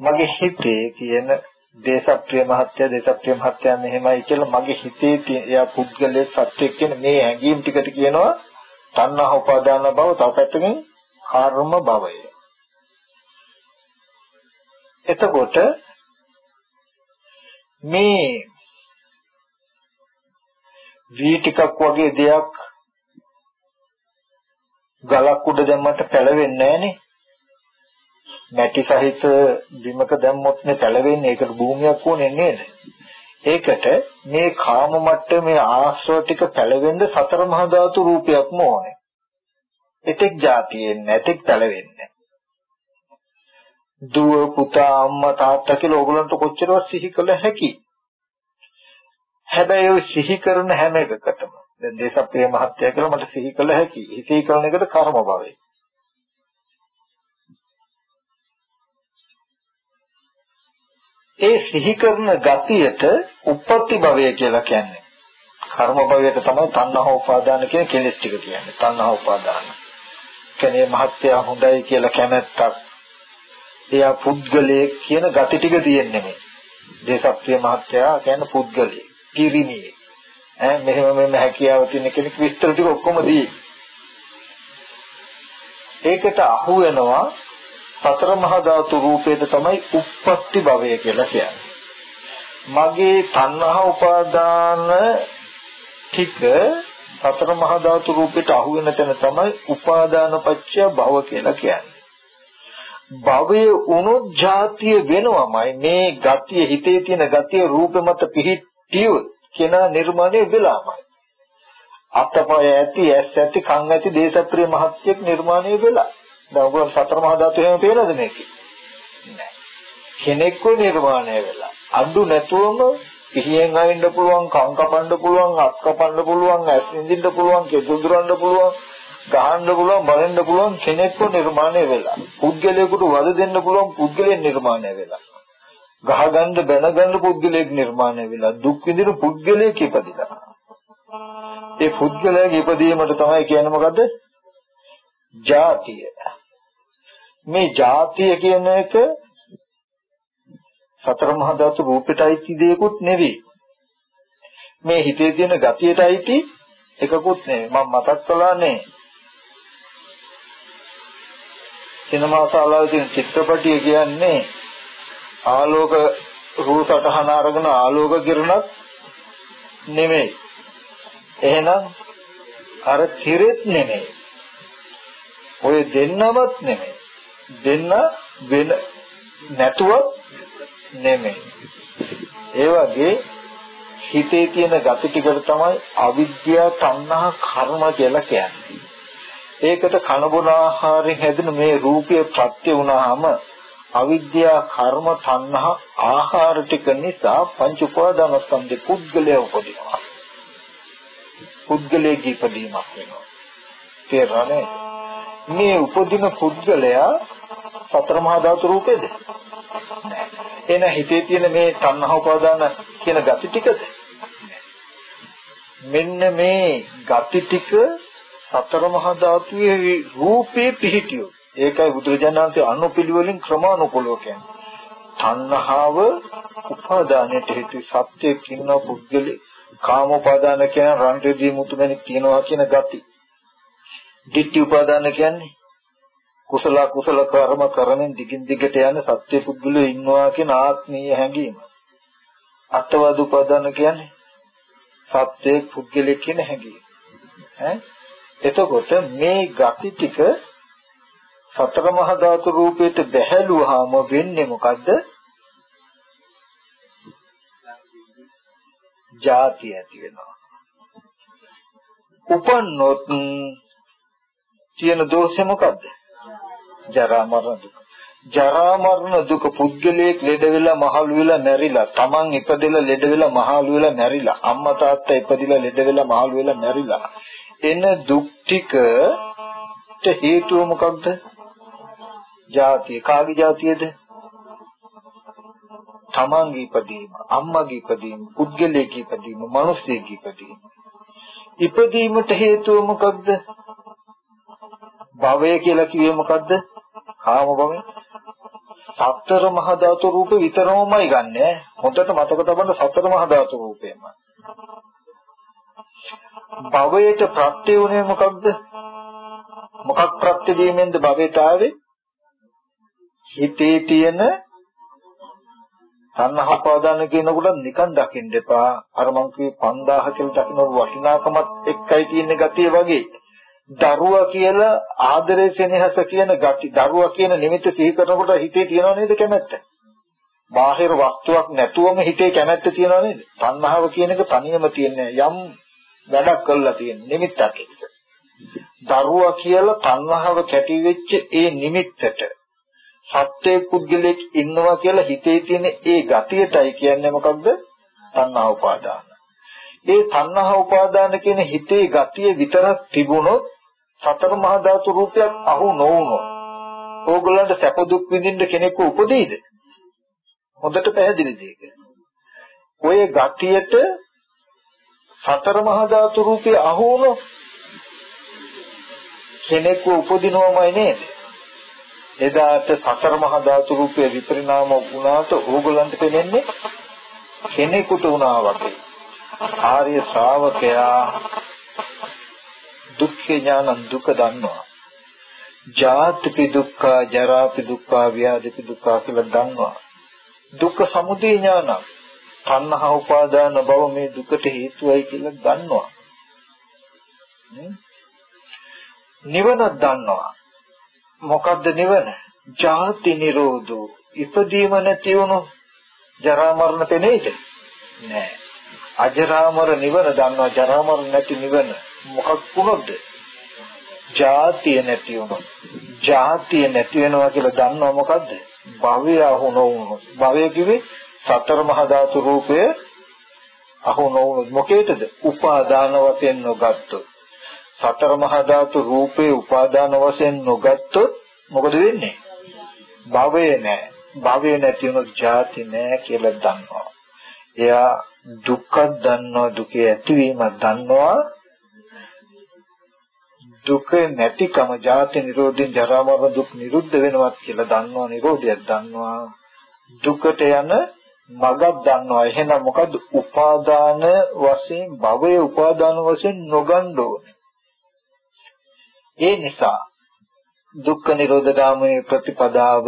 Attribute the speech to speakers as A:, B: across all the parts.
A: මගේ හිතේ කියන දේශප්‍රිය මහත්ය දේශප්‍රිය මහත්ය මෙහෙමයි කියලා මගේ හිතේ එයා පුද්ගලයේ සත්‍ය කියන මේ හැඟීම් ටිකට කියනවා තණ්හා උපාදාන භව තව පැත්තකින් කර්ම භවය. එතකොට මේ වී ටිකක් වගේ දෙයක් ගලක් උඩ දැම්මට පැලවෙන්නේ නැහනේ. මැටි සහිත බිමක දැම්මොත් නේ පැලවෙන්නේ. ඒකට භූමියක් ඕනේ නේද? ඒකට මේ කාම මට්ටමේ ආශ්‍රව ටික පැලවෙන්න සතර මහා ධාතු රූපයක්ම ඕනේ. එතෙක් જાතියෙන් නැතෙක් පැලවෙන්නේ. දුව පුතා අම්මා තාත්තා කියලා ඕගලන්ට කොච්චරවත් සිහි කළ හැකි. හැබැයි ඔය සිහි කරන හැම එකකටම දැන් දේශප්‍රිය මහත්ය කියලා මට සිහි කළ හැකි. සිහි කරන එකට කර්ම භවය. ඒ සිහි කරන ගතියට උප්පත්ති භවය කියලා කියන්නේ. කර්ම භවයට තමයි තණ්හා උපාදාන කියන කෙලෙස් ටික කියන්නේ. තණ්හා උපාදාන. කෙනේ මහත්ය හොඳයි කියලා කැමැත්තක්. එයා පුද්ගලයේ කියන ගති ටික තියෙන්නේ මේ. දේශප්‍රිය මහත්ය කියන්නේ පුද්ගලයේ. කිරිමියේ. ඈ මෙහෙම මෙහෙම හැකියාව තියෙන කෙනෙක් විස්තර ටික ඔක්කොම දී. ඒකට අහු වෙනවා සතර මහා ධාතු රූපේද තමයි උප්පත්ති භවය කියලා කියන්නේ. මගේ තණ්හා උපාදාන ටික සතර මහා ධාතු රූපයට අහු වෙන තැන තමයි උපාදාන පත්‍ය භව කියලා කියන්නේ. භවයේ උනොත් ಜಾතිය වෙනවමයි මේ ගතිය හිතේ තියෙන ගතිය රූප මත පිහිටියොත් කියන නිර්මාණය වෙලාමයි. අතපය ඇති ඇස් ඇති කන් ඇති දේශප්‍රිය මහත්යෙක් නිර්මාණය වෙලා. දැන් ඔයගොල්ලෝ සතර මහා ධාතු එහෙම පේනවද මේකේ? නෑ. කෙනෙක්ව නිර්මාණය වෙලා. අඩු නැතුවම පිහියෙන් අවින්න පුළුවන්, කන් කපන්න පුළුවන්, අත් කපන්න පුළුවන්, ඇස් ඉඳින්න පුළුවන්, කෙදුදුරන්න පුළුවන්, ගහන්න පුළුවන්, බලන්න පුළුවන් කෙනෙක්ව නිර්මාණය වෙලා. පුද්ගලයෙකුට වද දෙන්න පුළුවන් පුද්ගලයෙක් නිර්මාණය වෙලා. ගහගන්න බැනගන්න පුද්ගලයෙක් නිර්මාණය වෙලා දුක් විඳින පුද්ගලයෙක් ඉපදිලා. ඒ පුද්ගලයාගේ ඉපදීමට තමයි කියන්නේ මොකද්ද? ජාතිය. මේ ජාතිය කියන එක සතර මහා ධාතු රූපෙටයි දෙයක්ුත් නෙවෙයි. මේ හිතේ තියෙන ගතියටයි එකකුත් නෙවෙයි. මම මතක් කළානේ. සිනමා ශාලාවේ තියෙන චිත්‍රපටිය කියන්නේ ආලෝක රූප සටහන අරගෙන ආලෝක කිරණක් නෙමෙයි. එහෙනම් අර තිරෙත් නෙමෙයි. ඔය දෙන්නවත් නෙමෙයි. දෙන්න වෙන නැතුව නෙමෙයි. ඒ වගේ හිතේ තියෙන gati ටිකට තමයි අවිද්‍යාව, තණ්හා, කර්ම කියලා කියන්නේ. ඒකට කන බොන ආහාරයෙන් හැදෙන මේ රූපය ප්‍රත්‍ය වුණාම අවිද්‍යා කර්ම තණ්හා ආහාර ටික නිසා පංච උපාදානස්කන්ධේ පුද්ගලයා උපදිනවා. පුද්ගලයේ ඉපදීමක් වෙනවා. තේරෙන්නේ? මේ උපදින පුද්ගලයා සතර මහා ධාතු රූපේද? එන හිතේ තියෙන මේ තණ්හා උපාදාන කියන gati ටිකද? මෙන්න මේ gati ටික සතර මහා ධාතුවේ රූපේ පිහිටියෝ ඒකයි බුදුරජාණන්සේ අනුපිළිවෙලින් ක්‍රමානුකූලව කියන්නේ. තණ්හාව උපාදානයට හේතු සත්‍යයේ කින්න පුද්ගලේ කාම උපාදාන කියන රන් රෙදි මුතුමැණික් තියනවා කියන ගති. Ditthi උපාදාන කියන්නේ කුසල කුසල කර්ම කරමින් දිගින් දිගට යන සත්‍ය පුද්ගලයෝ ඉන්නවා කියන ආත්මීය හැඟීම. අත්වාද උපාදාන කියන්නේ සත්‍ය පුද්ගලෙක් කියන හැඟීම. ඈ එතකොට මේ ගති ටික සතර මහා ධාතු රූපයට බැහැලුවාම වෙන්නේ මොකද්ද? ಜಾති ඇති වෙනවා. උපන්නොත් තියෙන දෝෂය මොකද්ද? ජරා මරණ දුක. ජරා මරණ දුක පුද්ගලයෙක් ලෙඩ වෙලා මහලු වෙලා මැරිලා Taman ඉපදෙලා ලෙඩ වෙලා මහලු වෙලා මැරිලා අම්මා තාත්තා ඉපදිලා ලෙඩ වෙලා මහලු වෙලා මැරිලා එන දුක් ටිකට හේතුව මොකක්ද? ජාතිය කාගේ ජාතියද? තමන්ගේ ඉපදීම, අම්මගේ ඉපදීම, පුද්ගලයෙක්ගේ ඉපදීම, මිනිස්සෙක්ගේ ඉපදීම. ඉපදීමට හේතුව මොකක්ද? භවය කියලා කිව්වේ මොකද්ද? කාම භවය. සතර මහා ධාතු රූපේ විතරමයි ගන්නෙ. හොඳට මතක තබන්න සතර මහා ධාතු රූපේම. භවයට ප්‍රත්‍ය උනේ මොකක්ද? මොකක් ප්‍රත්‍ය දීමෙන්ද භවයට ආවේ? හිතේ තියෙන තණ්හා උපාදාන කියනකොට නිකන් දකින්න එපා. අර මං කිව්වේ 5000 කියලා දකින්න වටිනාකමත් එක්කයි තියෙන ගතිය වගේ. දරුවා කියලා ආදරේ සෙනෙහස කියන ගති දරුවා කියන නිමිත්ත සිහි කරනකොට හිතේ තියනව නේද කැමැත්ත? බාහිර වස්තුවක් නැතුවම හිතේ කැමැත්ත තියනව නේද? තණ්හාව කියන එක තනියම තියෙන යම් වැඩක් කරලා තියෙන නිමිත්තක් ඒක. දරුවා කියලා තණ්හාව කැටි වෙච්ච ඒ නිමිත්තට සත්‍ය පුද්ගලෙක් ඉන්නවා කියලා හිතේ තියෙන ඒ ගතියටයි කියන්නේ මොකක්ද? තණ්හා උපාදාන. ඒ තණ්හා උපාදාන කියන හිතේ ගතිය විතරක් තිබුණොත් සතර මහා ධාතු රූපයක් අහු නොවුනොත් ඕගොල්ලන්ට සැප දුක් විඳින්න කෙනෙකු උපදෙයිද? හොඳට පැහැදිලි දෙයක. ඔය ගතියට සතර මහා ධාතු රූපය අහු වුණොත් කෙනෙකු උපදිනවමයි නේද? එදාට සතර මහා ධාතු රූපයේ විපරිණාම වුණාට ඕගොල්ලන්ට පෙනෙන්නේ කෙනෙකුට වුණා වගේ. ආර්ය ශ්‍රාවකයා දුක්ඛ ඥාන දුක දන්නවා. ජාතිපි දුක්ඛ, ජරාපි දුක්ඛ, ව්‍යාධිපි දුක්ඛ කියලා දන්නවා. දුක්ඛ සමුදය ඥාන. තණ්හා උපාදාන බව මේ දුකට හේතුවයි කියලා දන්නවා. නිවන දන්නවා. මොකද්ද නිවන? ජාති නිරෝධෝ. ඉපදීම නැති වුණු ජරා මරණ තෙනේද? නෑ. අජරාමර නිවන දන්නවා ජරාමර නැති නිවන මොකක් වුණොත්ද? ජාතිය නැති වුණොත්. ජාතිය නැති වෙනවා කියලා දන්නවා මොකද්ද? භවය අහු නොවුණොත්. භවය කිව්වේ සතර මහා ධාතු රූපය අහු නොවුණොත් මොකේද? උපාදාන වශයෙන් නොගත්තොත්. සතර මහා ධාතු රූපේ උපාදාන වශයෙන් නොගත්තොත් මොකද වෙන්නේ? භවය නැහැ. භවය නැති වුණොත් ජාති නැහැ කියලා දන්නවා. එයා දුක්ඛ දන්නවා දුකේ ඇතිවීමක් දන්නවා දුක නැතිකම ජාති නිරෝධයෙන් ජරා මරණ දුක් නිරුද්ධ වෙනවත් කියලා දන්නවා නිරෝධයක් දන්නවා. දුකට යන මගක් දන්නවා. එහෙනම් මොකද උපාදාන වශයෙන් භවයේ උපාදාන වශයෙන් නොගන්න ඕනේ. ඒ නිසා දුක්ඛ නිරෝධ ගාමී ප්‍රතිපදාව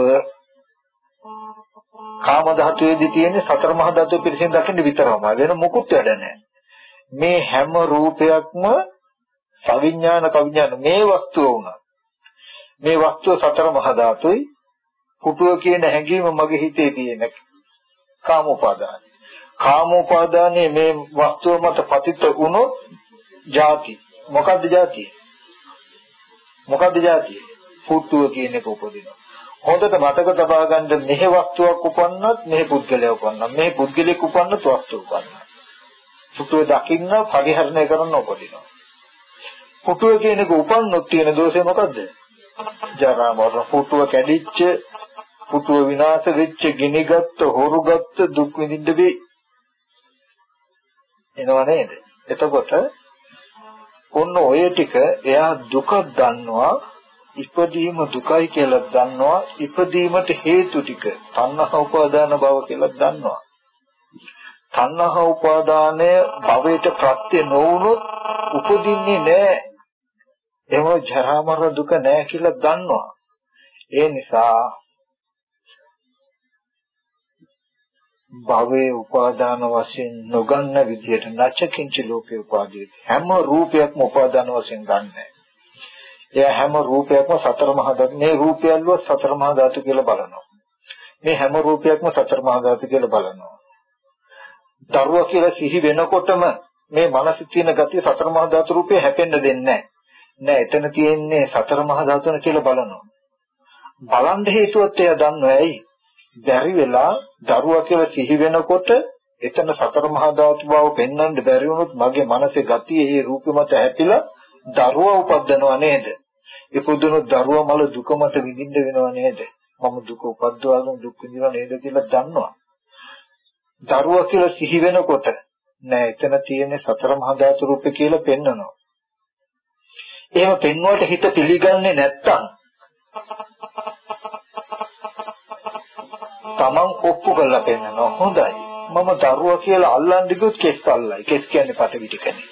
A: කාම ධාතුවේදී තියෙන්නේ සතර මහා ධාතුව පිරිසින් දකින්න විතරමයි. වෙන මොකුත් වැඩ නැහැ. මේ හැම රූපයක්ම අවිඥාන කවිඥාන මේ වස්තුව වුණා. මේ වස්තුව සතර මහා ධාතුයි. පුටුව කියන හැඟීම මගේ හිතේ තියෙන කාම උපාදානයි. කාම උපාදානයේ මේ වස්තුව මත පතිත වුණොත් ಜಾති. මොකද්ද ಜಾතිය? මොකද්ද ಜಾතිය? පුටුව කියන එක උපදිනවා. හොඳට මතක තබා ගන්න මෙහි වස්තුවක් උපන්නත් මෙහි පුද්ගලයා උපන්නා. මෙහි පුද්ගලෙක් උපන්නත් වස්තුව උපන්නා. පුටුව දකින්න පරිහරණය කරන්න උපදිනවා. පුටුව කියන එක උපන්නොත් තියෙන දෝෂය මොකද්ද? ජරා මරණ. පුටුව කැඩිච්ච පුටුව විනාශ වෙච්ච ගිනිගත්ත හොරුගත්ත දුක් විඳින්න වෙයි එනව නේද? එතකොට ඔන්න ඔය ටික එයා දුක දන්නවා ඉපදීම දුකයි කියලා දන්නවා ඉපදීමට හේතු ටික තණ්හා උපාදාන භව කියලා දන්නවා. තණ්හා උපාදානය භවයට ප්‍රත්‍ය නොවුනොත් උපදින්නේ නැහැ එහෙම ජරා මරණ දුක නැහැ කියලා දන්නවා ඒ නිසා භවයේ උපාදාන වශයෙන් නොගන්න විදියට නැචකින්ච ලෝකේ උපාදීති හැම රූපයක්ම උපාදාන වශයෙන් ගන්නෑ එයා හැම රූපයක්ම සතර මහා ධාතු මේ රූපයල්ව සතර මහා ධාතු කියලා බලනවා. මේ හැම රූපයක්ම සතර මහා ධාතු කියලා බලනවා. දරුවා කියලා සිහි වෙනකොටම මේ මනසේ තියෙන ගතිය සතර මහා ධාතු රූපේ හැපෙන්න දෙන්නේ නැහැ. නෑ එතන තියෙන්නේ සතර මහා ධාතුන කියලා බලනවා. බලන් හේතුවත් එයා දන්නවා ඇයි? බැරි වෙලා දරුවා කියලා සිහි වෙනකොට එතන සතර මහා ධාතු බව පෙන්වන්න බැරි වුණොත් මගේ මනසේ ගතිය ඒ රූපෙ මත හැපිලා දරුවා උපද්දනවා නේද? ඉපදුණු දරුවා මල දුක මත විඳින්න වෙනව නේද? මම දුක උපද්දවාගෙන දුක් විඳිනවා නේද කියලා දන්නවා. දරුවා කියලා සිහි වෙනකොට නෑ එතන තියෙන සතර මහා ධාතු රූපේ කියලා පෙන්නනවා. එහෙම පෙන්වුවට හිත පිළිගන්නේ නැත්තම් තමන් ඔප්පු කරලා පෙන්නනවා. හොඳයි. මම දරුවා කියලා අල්ලන් දිගුත් කෙස් අල්ලයි. කෙස් කියන්නේ පටවි ටිකනේ.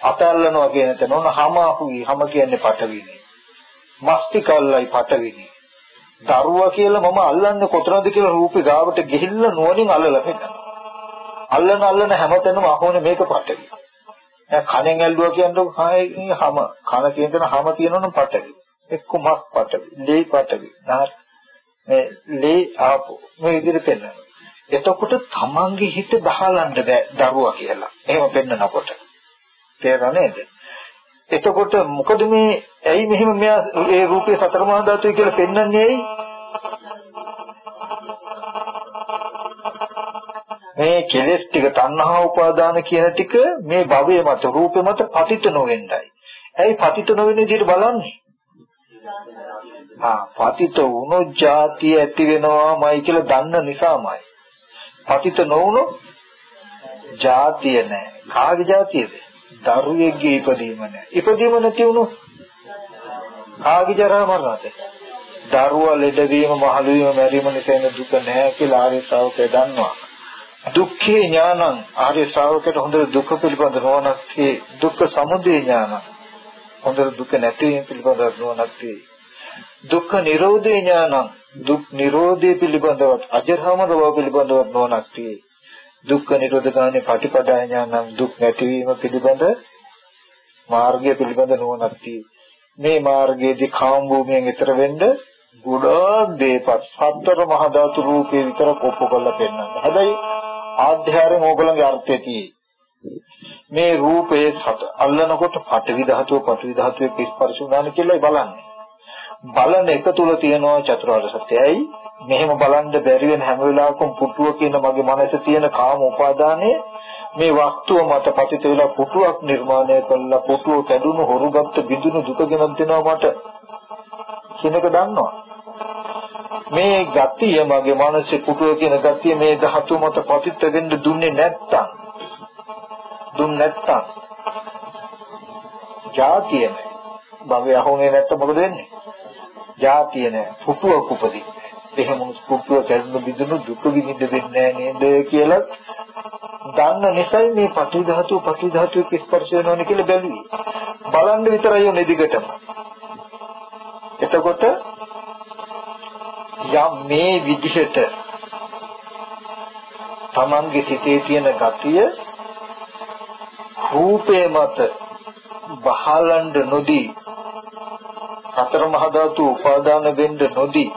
A: අත අල්ලනවා කියන තැන උන හැම අහුයි. හැම කියන්නේ පටවිනේ. මස්තික අල්ලයි පටවිනේ. දරුවා කියලා මම අල්ලන්නේ කොතනද කියලා රූපේ ගාවට ගිහිල්ලා නුවණින් අල්ලලා පෙන්නනවා. අල්ලන අල්ලන හැමතැනම අහෝනේ මේක පටවි. දැන් කණෙන් ඇල්ලුවා කියන්නේ හායි හැම කන කියන තැන හැම තියෙනවනම් පටවි එක්ක මස් පටවි ලේ පටවි නාත් මේ ලේ ආපු මේ විදිහට පෙන්වනවා. එතකොට තමන්ගේ හිත දහලන්න බෑ දරුවා කියලා. එහෙම පෙන්නනකොට. තේරෙන්නේ නේද? එතකොට මොකද මේ ඇයි මෙහෙම මෙයා ඒ රූපේ සතර මහා ධාතුයි කියලා පෙන්වන්නේ ඇයි? මේ කෙලෙස් ටික තණ්හා උපාදාන කියන ටික මේ භවයේ මත රූපේ මත පතිත නොවෙන්නයි. ඇයි පතිත නොවෙන විදිහට බලන්නේ? ආ පතිත වුණොත් ಜಾති ඇති වෙනවාමයි කියලා දන්න නිසාමයි. පතිත නොවුණොත් ಜಾතිය නැහැ. කාගේ ಜಾතියද? දරුවෙක්ගේ ඉපදීම නැහැ. ඉපදීම නැති වුණොත් කාගේ ජරා මරණද? දරුවා ලෙඩවීම, මහලු වීම, මැරීම නිසා එන දුක නැහැ කියලා ආර්ය ශ්‍රාවකයා දන්නවා. දුක්ඛේ ඥානං ආර්ය ශ්‍රාවකයට හොඳට දුක පිළිබඳ නොවනක් දුක්ඛ සමුදය ඥානං හොඳට දුක නැතිවීම පිළිබඳ නොවනක් දුක්ඛ නිරෝධේ ඥානං දුක් නිරෝධය පිළිබඳව අජරාමර බව පිළිබඳව නොනක් tie. දුක්ඛ නිරෝධ ගානේ පටිපදා ඥානං දුක් නැතිවීම පිළිබඳ මාර්ගය පිළිබඳ නොනක් tie. මේ මාර්ගයේදී කාම භූමියෙන් ඈතර වෙන්න ගොඩාක් දේපත් සතර මහා ධාතු රූපේ විතර කොප්ප කරලා පෙන්නන්න. හැබැයි ආධ්‍යාරයෙන් ඕගොල්ලන්ගේ අර්ථය තියෙයි. මේ රූපේ සත අල්ලනකොට පටවි ධාතුව පටවි ධාතුවේ ස්පර්ශ වුණාන කියලා බලන්නේ. බලන එක තුල තියෙනවා චතුරාර්ය සත්‍යයි මෙහෙම බලන්න බැරි වෙන හැම වෙලාවකම පුටුව කියන මගේ මනසේ තියෙන කාම උපාදානය මේ වස්තුව මත පතිත වෙලා පුටුවක් නිර්මාණය කළා පුටුව කැඩුණු හොරුගත්ත බිඳුණු දුක ගෙනත් දෙනවා මට කෙනෙක් දන්නවා මේ ගතිය මගේ මනසේ පුටුව කියන ගතිය මේ ධාතු මත පතිත වෙන්න දුන්නේ නැත්තම් දුන්නේ නැත්තම් ජාතිය භවය අහුනේ නැත්තම් මොකද වෙන්නේ ජාතිය නෑ පුතුවක් උපදින්නේ. එහෙම පුතුව කැඩුණු බිඳුණු දුක විඳින්න දෙන්නේ නේද කියලා දන්න නිසායි මේ පටි ධාතු පටි ධාතුක ස්පර්ශ වෙනවනේ කියලා බැලුවේ. බලන්න විතරයි උනේ දිගටම. එතකොට යම් මේ විදිහට තමන්ගේ සිතේ තියෙන ගතිය රූපේ මත බහලඬ නොදී සතර මහා ධාතු උපාදාන වෙන්න නොදී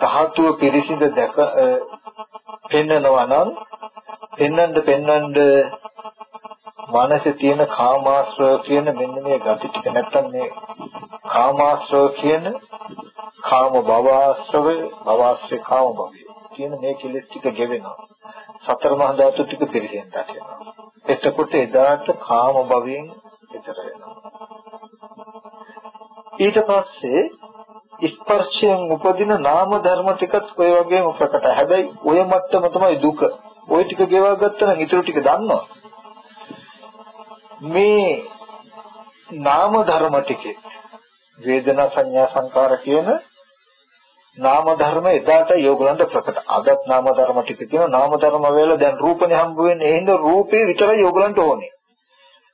A: ධාතුව පිරිසිඳ දැක පෙන්නනවා නම් පෙන්නඳ පෙන්නඳ මනසේ තියෙන කාමාශ්‍රය කියන මෙන්න මේ gati ටික. නැත්තම් මේ කාමාශ්‍රය කියන කාම භවආශ්‍රය භවආශ්‍රය කාම භවය කියන මේ කෙලෙස් ටික ගෙවෙනවා සතර මහා ධාතු ටික පිරිසිඳ දකිනවා එතකොට එදාට කාම භවයෙන් ඈතර වෙනවා ඊට පස්සේ ස්පර්ශයෙන් උපදින නාම ධර්ම ටිකත් ඔය වගේම ප්‍රකටයි. හැබැයි ඔය මට්ටම තමයි දුක. ওই ටික ගෙවා ගත්තා නම් ඊටු ටික දන්නවා. මේ නාම ධර්ම ටිකේ වේදනා සංඥා සංකාර කියන නාම ධර්ම එදාට යෝගලන්ට ප්‍රකට. අදත් නාම ධර්ම ටික තියෙනවා. නාම ධර්ම වල දැන් රූපනේ හම්බ වෙන්නේ. එහෙනම් රූපේ විතරයි යෝගලන්ට ඕනේ.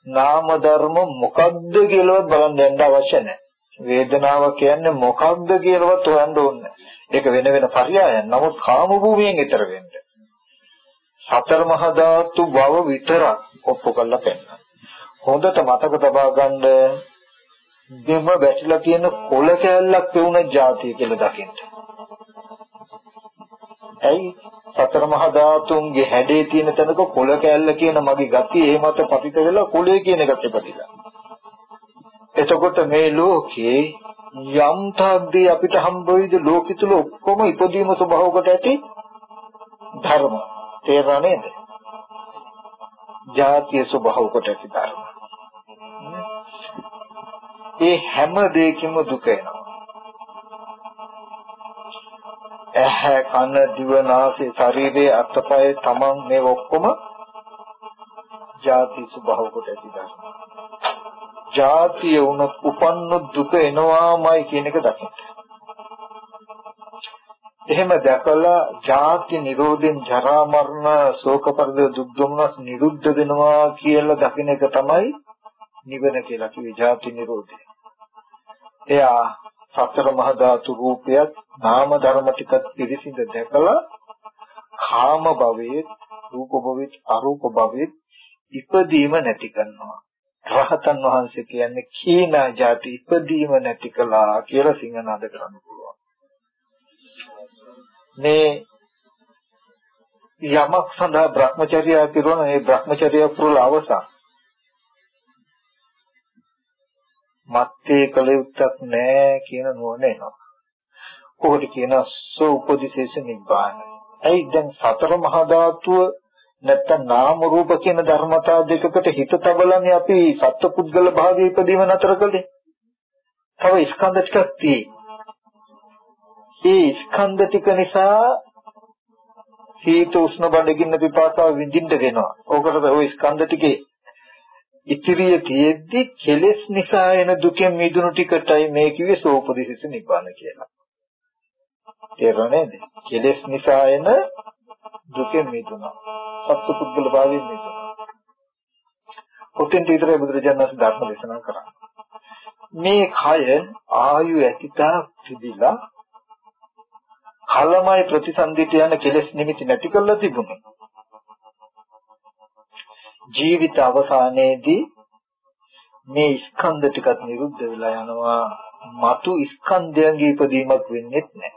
A: නාම ධර්ම මොකද්ද කියලාවත් බලන්න යන්න අවශ්‍ය නැහැ. වේදනාව කියන්නේ මොකක්ද කියලාවත් හොයන්න ඕනේ. ඒක වෙන වෙන පරයයන්. නමුත් කාම භූමියෙන් ඈතර වෙන්න. සතර මහා ධාතු බව විතරක් ඔප්පු කරලා පෙන්නන. හොඳට මතක තබා ගන්න දෙම වැටිලා තියෙන කොළ කෑල්ලක් වුණ જાතිය කියලා දකින්න. ඇයි සතර මහා ධාතුන්ගේ හැඩේ තියෙන තැනක කොළ කැල්ල කියන මගේ ගතිය ඒ මත පතිත වෙලා කොළේ කියන එකට ඉපදිලා. එතකොට මේ ලෝකේ යම් තාද්දී අපිට හම්බ වෙයිද ලෝකෙ තුල ඔක්කොම ඉපදීම ස්වභාවකට ඇති ධර්ම තේරෙනා නේද? ජාතිය ස්වභාවකට ඇති ධර්ම. ඒ හැම දෙයකින්ම දුක එනවා. ඇහැ කන දිව නාසය ශරීරයේ අත්පය තමන් මේ ඔක්කොම ජාති ස්වභාවකට ඇති ධර්ම. ජාතිය වුණොත් උපන්නොත් දුක එනවාමයි කියන එක දකින්න. එහෙම දැකලා ජාති නිරෝධෙන් ජරා මරණ ශෝක පරිදේ දුක් දුම්නස් නිරුද්ධ වෙනවා කියලා දකින එක තමයි නිවන කියලා කිව්වේ ජාති නිරෝධය. එයා සතර මහා ධාතු රූපයත් නාම ධර්ම ටිකත් පිරිසිඳ දැකලා කාම භවයේ රූප භවයේ අරූප භවයේ ඉපදීම නැති කරනවා. රහතන් වහන්සේ කියන්නේ කීනා જાති ඉපදීම නැති කළා කියලා සිංහනාද කරන්න පුළුවන්. මේ යමක් සඳහා Brahmacharya පිරුණ මේ Brahmacharya පුරුල අවසන්. මත්තේ කල යුත්තක් නැහැ කියන නුවණ එනවා. කොහොමද කියන සෝ උපදිශේෂ නිබ්බාන. ඇයි දැන් සතර මහා ධාතුව නැත්තම් නාම රූප කියන ධර්මතා දෙකකට හිත තබලන්නේ අපි සත්පුද්ගල භාවයේ ඉදීම නතර කළේ. තව ස්කන්ධ ටිකක් තියෙයි. ඒ ස්කන්ධ ටික නිසා සීත උෂ්ණ බඩගින්න පිපාසාව විඳින්න වෙනවා. ඕකට ওই ස්කන්ධ ටිකේ ඉතිරිය තියෙද්දි කෙලෙස් නිසා එන දුකෙන් මිදුණු ටිකටයි මේ කිව්වේ සෝපදිසිස නිබ්බාන කියලා. තේරුණාද? කෙලෙස් නිසා එන දුකෙන් මිදුණා. සත්පුද්ගල භාවයෙන් මිදුණා. ඔතෙන් විතරයි බුදුරජාණන් වහන්සේ ධර්ම දේශනා කරන්නේ. මේ කය ආයු ඇතිතා තිබිලා කලමයි ප්‍රතිසන්දිට යන කෙලෙස් නිමිති නැති කරලා තිබුණා. ජීවිත අවසානයේදී මේ ස්කන්ධ ටිකත් නිරුද්ධ වෙලා යනවා. මතු ස්කන්ධයන්ගේ ඉපදීමක් වෙන්නේ නැහැ.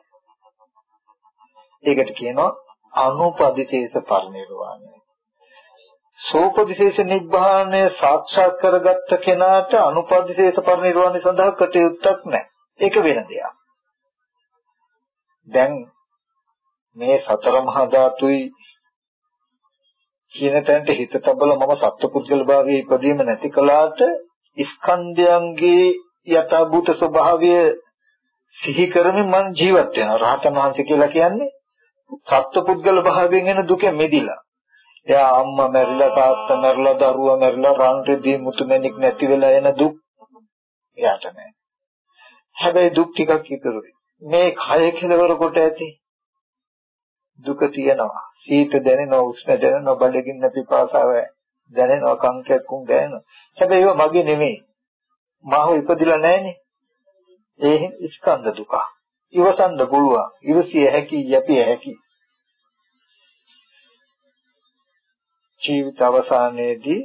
A: ඒකට කියනවා අනුපදිශේෂ පරිනිර්වාණය. සෝපදිශේෂ නිබ්බාණය සාක්ෂාත් කරගත්ත කෙනාට අනුපදිශේෂ පරිනිර්වාණය සඳහා කටයුත්තක් නැහැ. ඒක වෙන දෙයක්. දැන් මේ සතර මහා ධාතුයි කියන තැනට හිත තබල මම සත්පුද්ගල භාවයේ ඉපදීම නැති කලාට ස්කන්ධයන්ගේ යථාභූත ස්වභාවය සිහි කරමින් මම ජීවත් වෙනවා. රහතන් වහන්සේ කියලා කියන්නේ සත්පුද්ගල භාවයෙන් එන දුකෙන් මිදිලා. එයා අම්මා මැරිලා තාත්තා මැරිලා දරුවා මැරිලා රන් රෙදි මුතුමැණික් නැති වෙලා එන දුක් එයාට නෑ. හැබැයි දුක් ටිකක් ඉතුරුයි. මේ කය කෙලවර කොට ඇති දුක තියෙනවා. සීත දැනෙනවා, උෂ්ණ දැනෙනවා, බඩගින්න පිපාසාව දැනෙනවා, කංකැක්කුම් දැනෙනවා. හැබැයි ඒවා මගේ නෙමෙයි. මාව ඉපදිලා නැහනේ. ඒ ස්කන්ධ දුක. ඉවසන්න පුළුවන්. ඉවසිය හැකි, යැපිය හැකි. ජීවිත අවසානයේදී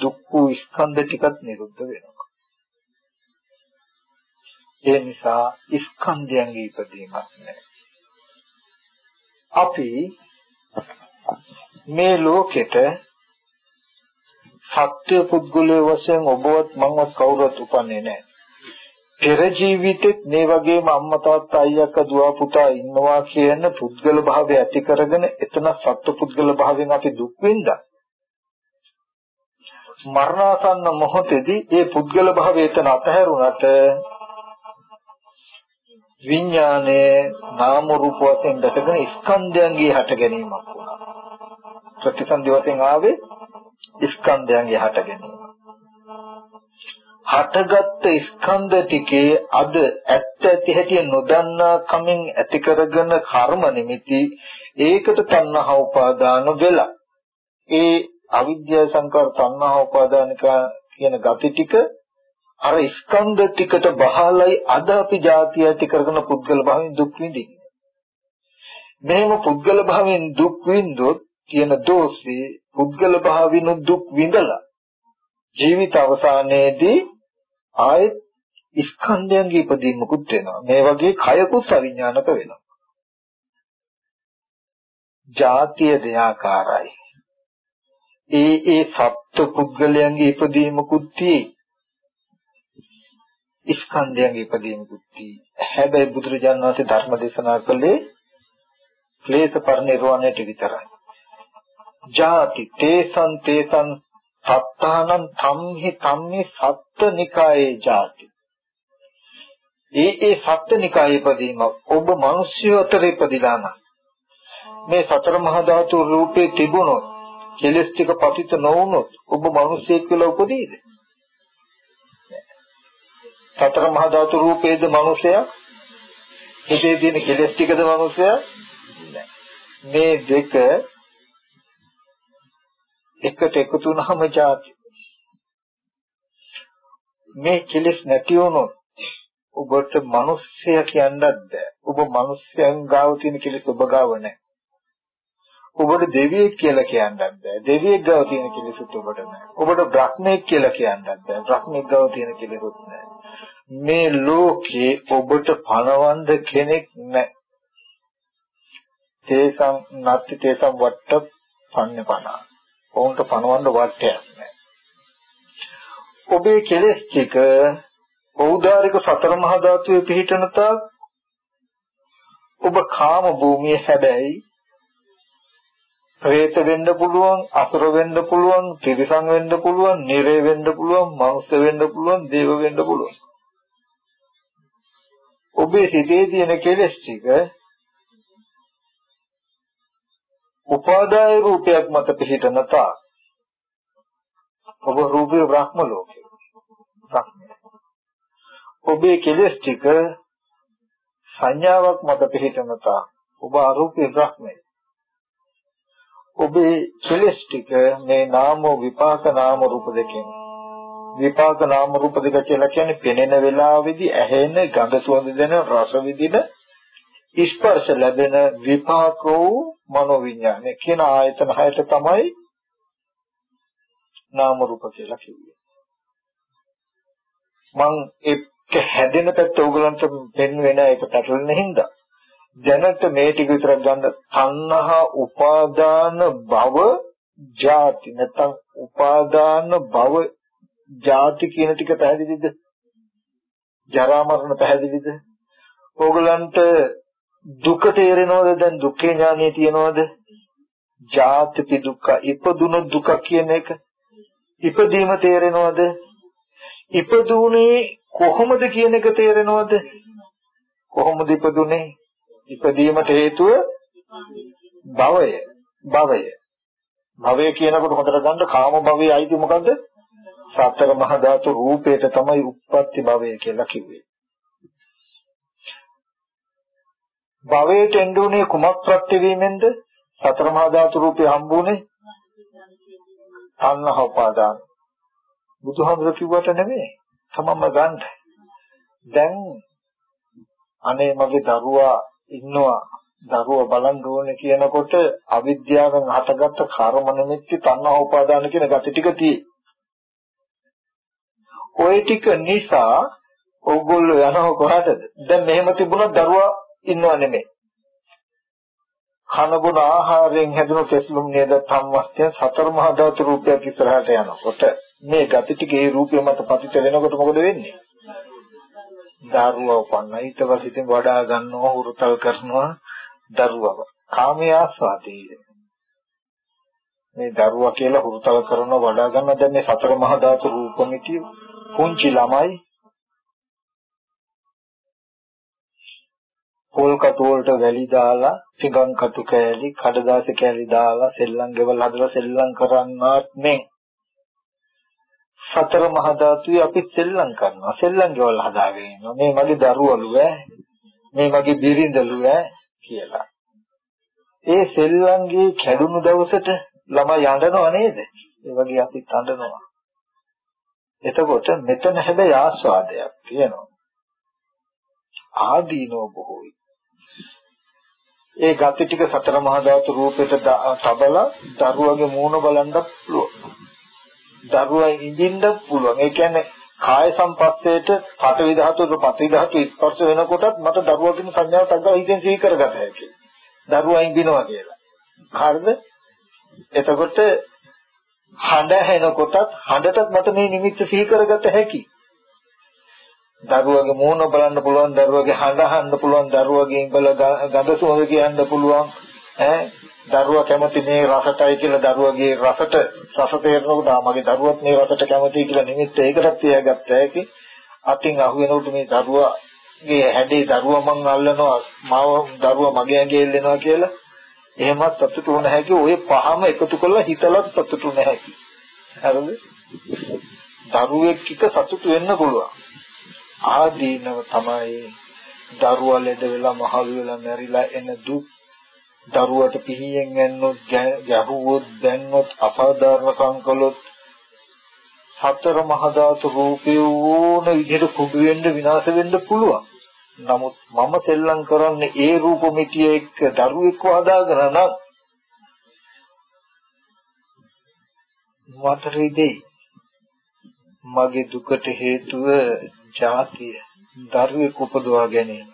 A: දුක් වූ ස්කන්ධ ටිකත් නිරුද්ධ වෙනවා. ඒ නිසා ස්කන්ධයන්ගේ ඉපදීමක් නැහැ. අපි මේ ලෝකෙට සත්‍ය පුද්ගලයේ වශයෙන් ඔබවත් මමවත් කවුරුත් උපන්නේ නැහැ. පෙර ජීවිතෙත් මේ වගේම අම්මා තාත්තා අයියා දුව පුතා ඉන්නවා කියන පුද්ගල භාවය ඇති කරගෙන එතන සත්ව පුද්ගල භාවයෙන් අපි දුක් විඳා. මරණාසන්න මොහොතේදී ඒ පුද්ගල භාවය එතන අතහැරුණට විඥානයේ නාම රූප වශයෙන් දැකගෙන ස්කන්ධයන්ගේ හට ගැනීමක් වුණා. ප්‍රතිසන්දි වශයෙන් ආවේ ස්කන්ධයන්ගේ හට ගැනීම. හටගත් ස්කන්ධ ටිකේ අද ඇත්ත ඇති හැටි නොදන්නා කමින් ඇති කරගෙන කර්ම නිමිති ඒකට තණ්හා උපාදාන වෙලා ඒ අවිද්‍යා සංකාර තණ්හා උපාදානික කියන gati ටික අර ස්කන්ධ ටිකට බහලයි අද අපි ಜಾති ඇති කරගෙන පුද්ගල භාවයෙන් දුක් විඳින්නේ. මෙහෙම පුද්ගල භාවයෙන් දුක් විඳොත් තියෙන දෝෂේ පුද්ගල භාවිනු දුක් විඳලා ජීවිත අවසානයේදී ආයෙත් ස්කන්ධයන්ගේ ඉදීමකුත් වෙනවා. මේ වගේ කයකුත් අවිඥානික වෙනවා. ජාතිය දෙආකාරයි. ඒ ඒ සත්ත්ව පුද්ගලයන්ගේ ඉදීමකුත් තියෙයි. ස්කන්ධයන්ගේ ඉදීමකුත් තියෙයි. හැබැයි බුදුරජාණන් වහන්සේ ධර්ම දේශනා කළේ ක්ලේශ පරිනිර්වාණයට විතරයි. ජාති තේසං තේසං සත්තානං ධම්හි ධම්මේ සත්ත්වනිකායේ ජාති. ඒ ඒ සත්ත්වනිකායේ ඉදීම ඔබ මිනිස්සු අතර ඉපදිලා නම් මේ සතර මහා ධාතු රූපේ තිබුණොත් කෙලස් ටික පතිත නොවුනොත් ඔබ මිනිසෙක් කියලා උපදීද? සතර මහා ධාතු රූපේද මිනිසයා හිතේ තියෙන කෙලෙස් ටිකද මනුස්සයා මේ දෙක එකට එකතු වුනහම જાති මේ කෙලෙස් නැති වුණොත් ඔබට මිනිස්සය කියන්නත් බෑ. ඔබ මිනිස්යන් ගාව තියෙන කෙලෙස් ඔබ ගාව නැහැ. ඔබට දෙවියෙක් කියලා කියන්නත් බෑ. දෙවියෙක් ගාව තියෙන කෙලෙසුත් ඔබට නැහැ. ඔබට බ්‍රහ්මෙක් කියලා කියන්නත් බෑ. බ්‍රහ්මෙක් ගාව තියෙන කෙලෙසුත් නැහැ. මේ ලෝකේ ඔබට පණවන්න කෙනෙක් නැහැ. තේසම් නැති තේසම් වට පන්නපන. ඔවුන්ට පණවන්න වටයක් නැහැ. ඔබේ කෙලෙස් ටික ඖදාරික සතර මහා ධාතුවේ පිහිටන තාක් ඔබ කාම භූමියේ හැබැයි ප්‍රේත වෙන්න පුළුවන් අසුර වෙන්න පුළුවන් තිරිසන් වෙන්න පුළුවන් නිරේ වෙන්න පුළුවන් මනුස්ස වෙන්න පුළුවන් දේව වෙන්න පුළුවන් ඔබේ සිතේ තියෙන කෙලෙස් ටික උපාදාය රූපයක් මත පිහිටන තා. ඔබ රූපේ බ්‍රහ්ම ලෝකේ. බ්‍රහ්මය ඔබේ කෙලෙස් ටික සංඥාවක් මත පිහිටන තා. ඔබ අරූපී බ්‍රහ්මයි. ඔබේ කෙලෙස් ටික මේ නාම විපාක නාම රූප දෙකෙන් විපාක නාම රූප දෙක කියලා කියන්නේ පෙනෙන වෙලාවේදී ඇහෙන ගඳ සුවඳ දෙන රස විඳින ස්පර්ශ ලැබෙන විපාක වූ මනෝ විඥානය කියන ආයතන හයට තමයි නාම රූප කියලා කිව්වේ. මම ඒ හැදෙන පැත්ත ඕගලන්ට පෙන්වෙන එක පැටලෙන හින්දා දැනට මේ ටික විතරක් ගන්න තණ්හා උපාදාන භව ජාති නැත්නම් උපාදාන භව ජාති කියන ටික පැහැදිලිද ජරා මරණ පැහැදිලිද ඕගලන්ට දුක තේරෙනවද දැන් දුක්ඛේ ඥානෙ තියනවද ජාති දුක්ඛ ඉපදුන දුක කියන එක ඉපදීම තේරෙනවද ඉපදුනේ කොහොමද කියන එක තේරෙනවද? කොහොමද ඉපදුනේ? ඉපදීමට හේතුව භවය. භවය. භවය කියනකොට හොඳට ගන්න කාම භවයේ අයිති මොකද්ද? සතර මහා ධාතු රූපේට තමයි උප්පත්ති භවය කියලා කිව්වේ. භවයට එන්නුනේ කුමක් ප්‍රත්‍යවීමෙන්ද? සතර මහා ධාතු රූපේ හම්බුනේ අන්නහ උපාදාන. බුදුහාමුදුර කිව්වට නෙමෙයි. තමම ගන්න. දැන් අනේ මගේ දරුවා ඉන්නවා දරුවා බලන් ඕනේ කියනකොට අවිද්‍යාවෙන් හටගත්ත කර්ම නිමිති තණ්හා උපාදාන කියන gati ටික තියෙයි. ওই ටික නිසා ඕගොල්ලෝ යනව කොහටද? දැන් මෙහෙම තිබුණා දරුවා ඉන්නව නෙමෙයි. කන බොන ආහාරයෙන් හැදුණු කෙස්ලුම් නේද සම්වස්තය සතර මහා ධාතු රූපයක් ඉස්සරහට යනකොට මේ gati ටිකේ රූපය මත පතිත වෙනකොට මොකද වෙන්නේ? දරුවා උපන්නා ඊට පස්සේ ඉතින් වඩා ගන්නවා උරුතල් කරනවා දරුවව. කාමයේ ආස්වාදයේ. මේ දරුවා කියලා උරුතල් කරනවා වඩා ගන්නවා දැන් මේ සතර මහා ධාතු රූපමිතිය පුංචි ළමයි පොල් කටු වලට වැලි දාලා සිඟන් කටු කෑලි කඩදාසි කෑලි දාලා සෙල්ලම් ගෙවල් හදලා සෙල්ලම් කරන්නාත් නේ සතර මහා ධාතුයි අපි සෙල්ලම් කරනවා. සෙල්ලම් ගෙවල් හදාගෙන ඉන්නවා. මේ මගේ දරුවලු ඈ. මේ මගේ බිරිඳලු ඈ කියලා. ඒ සෙල්ලම්ගේ කැඩුණු දවසට ළමයි යඬනව නේද? ඒ වගේ අපි අඬනවා එතකොට මෙතන හැබැයි ආස්වාදයක් තියෙනවා ආදීනෝ බොහෝයි ඒ ගති ටික සතර මහා ධාතු රූපෙට තබලා දරුවගේ මූණ බලන්න පුළුවන්. දරුවා ඉඳින්න පුළුවන්. ඒ කියන්නේ කාය සම්පස්සේට පඨවි ධාතුවක පඨවි ධාතු ස්පර්ශ වෙනකොටත් මට දරුවකින් සංඥාවක් අද්දා හිතෙන් සිහි කරගත හැකියි. දරුවා ඉඳිනවා කියලා. හරිද? එතකොට හඬ ඇහෙනකොටත් හඬටත් මට මේ නිමිත්ත සිහි කරගත හැකියි. දරුවගේ මූණ බලන්න පුළුවන් දරුවගේ හඬ අහන්න පුළුවන් දරුවගේ ඉඹල ගඳ සුවඳ කියන්න පුළුවන් ඈ දරුවා කැමති මේ රසටයි කියලා දරුවගේ රසට රස තේරෙනකොට මගේ දරුවත් මේ රසට කැමතියි කියලා නිමිත්ත ඒකටත් තියාගත්ත හැකි අතින් අහු වෙනකොට මේ දරුවාගේ හැඩේ දරුවා මං අල්ලනවා මාව දරුවා මගේ ඇඟේ එල්ලෙනවා කියලා එහෙමත් සතුටු වුණ හැකි ඔය පහම එකතු කරලා හිතලත් සතුටු නැහැ හරිද? දරුවෙක් එක සතුටු වෙන්න පුළුවන්. ආදීනව තමයි දරුවා ලෙඩ වෙලා මහලු වෙලා මැරිලා එන දුක් දරුවට පිහියෙන් යන්නොත් ගැහුවොත් දැන්නොත් අසාධාරණකම් කළොත් සතර මහා ධාතු රූපේ ඕන විදිහට කුඩු වෙන්න විනාශ වෙන්න පුළුවන්. නමුත් මම සෙල්ලම් කරන්නේ ඒ රූප මිටිය එක්ක දරුවෙක් වදාගෙන නම් මට රිදෙයි. මගේ දුකට හේතුව ජාතිය දරුවෙක් උපදවා ගැනීම.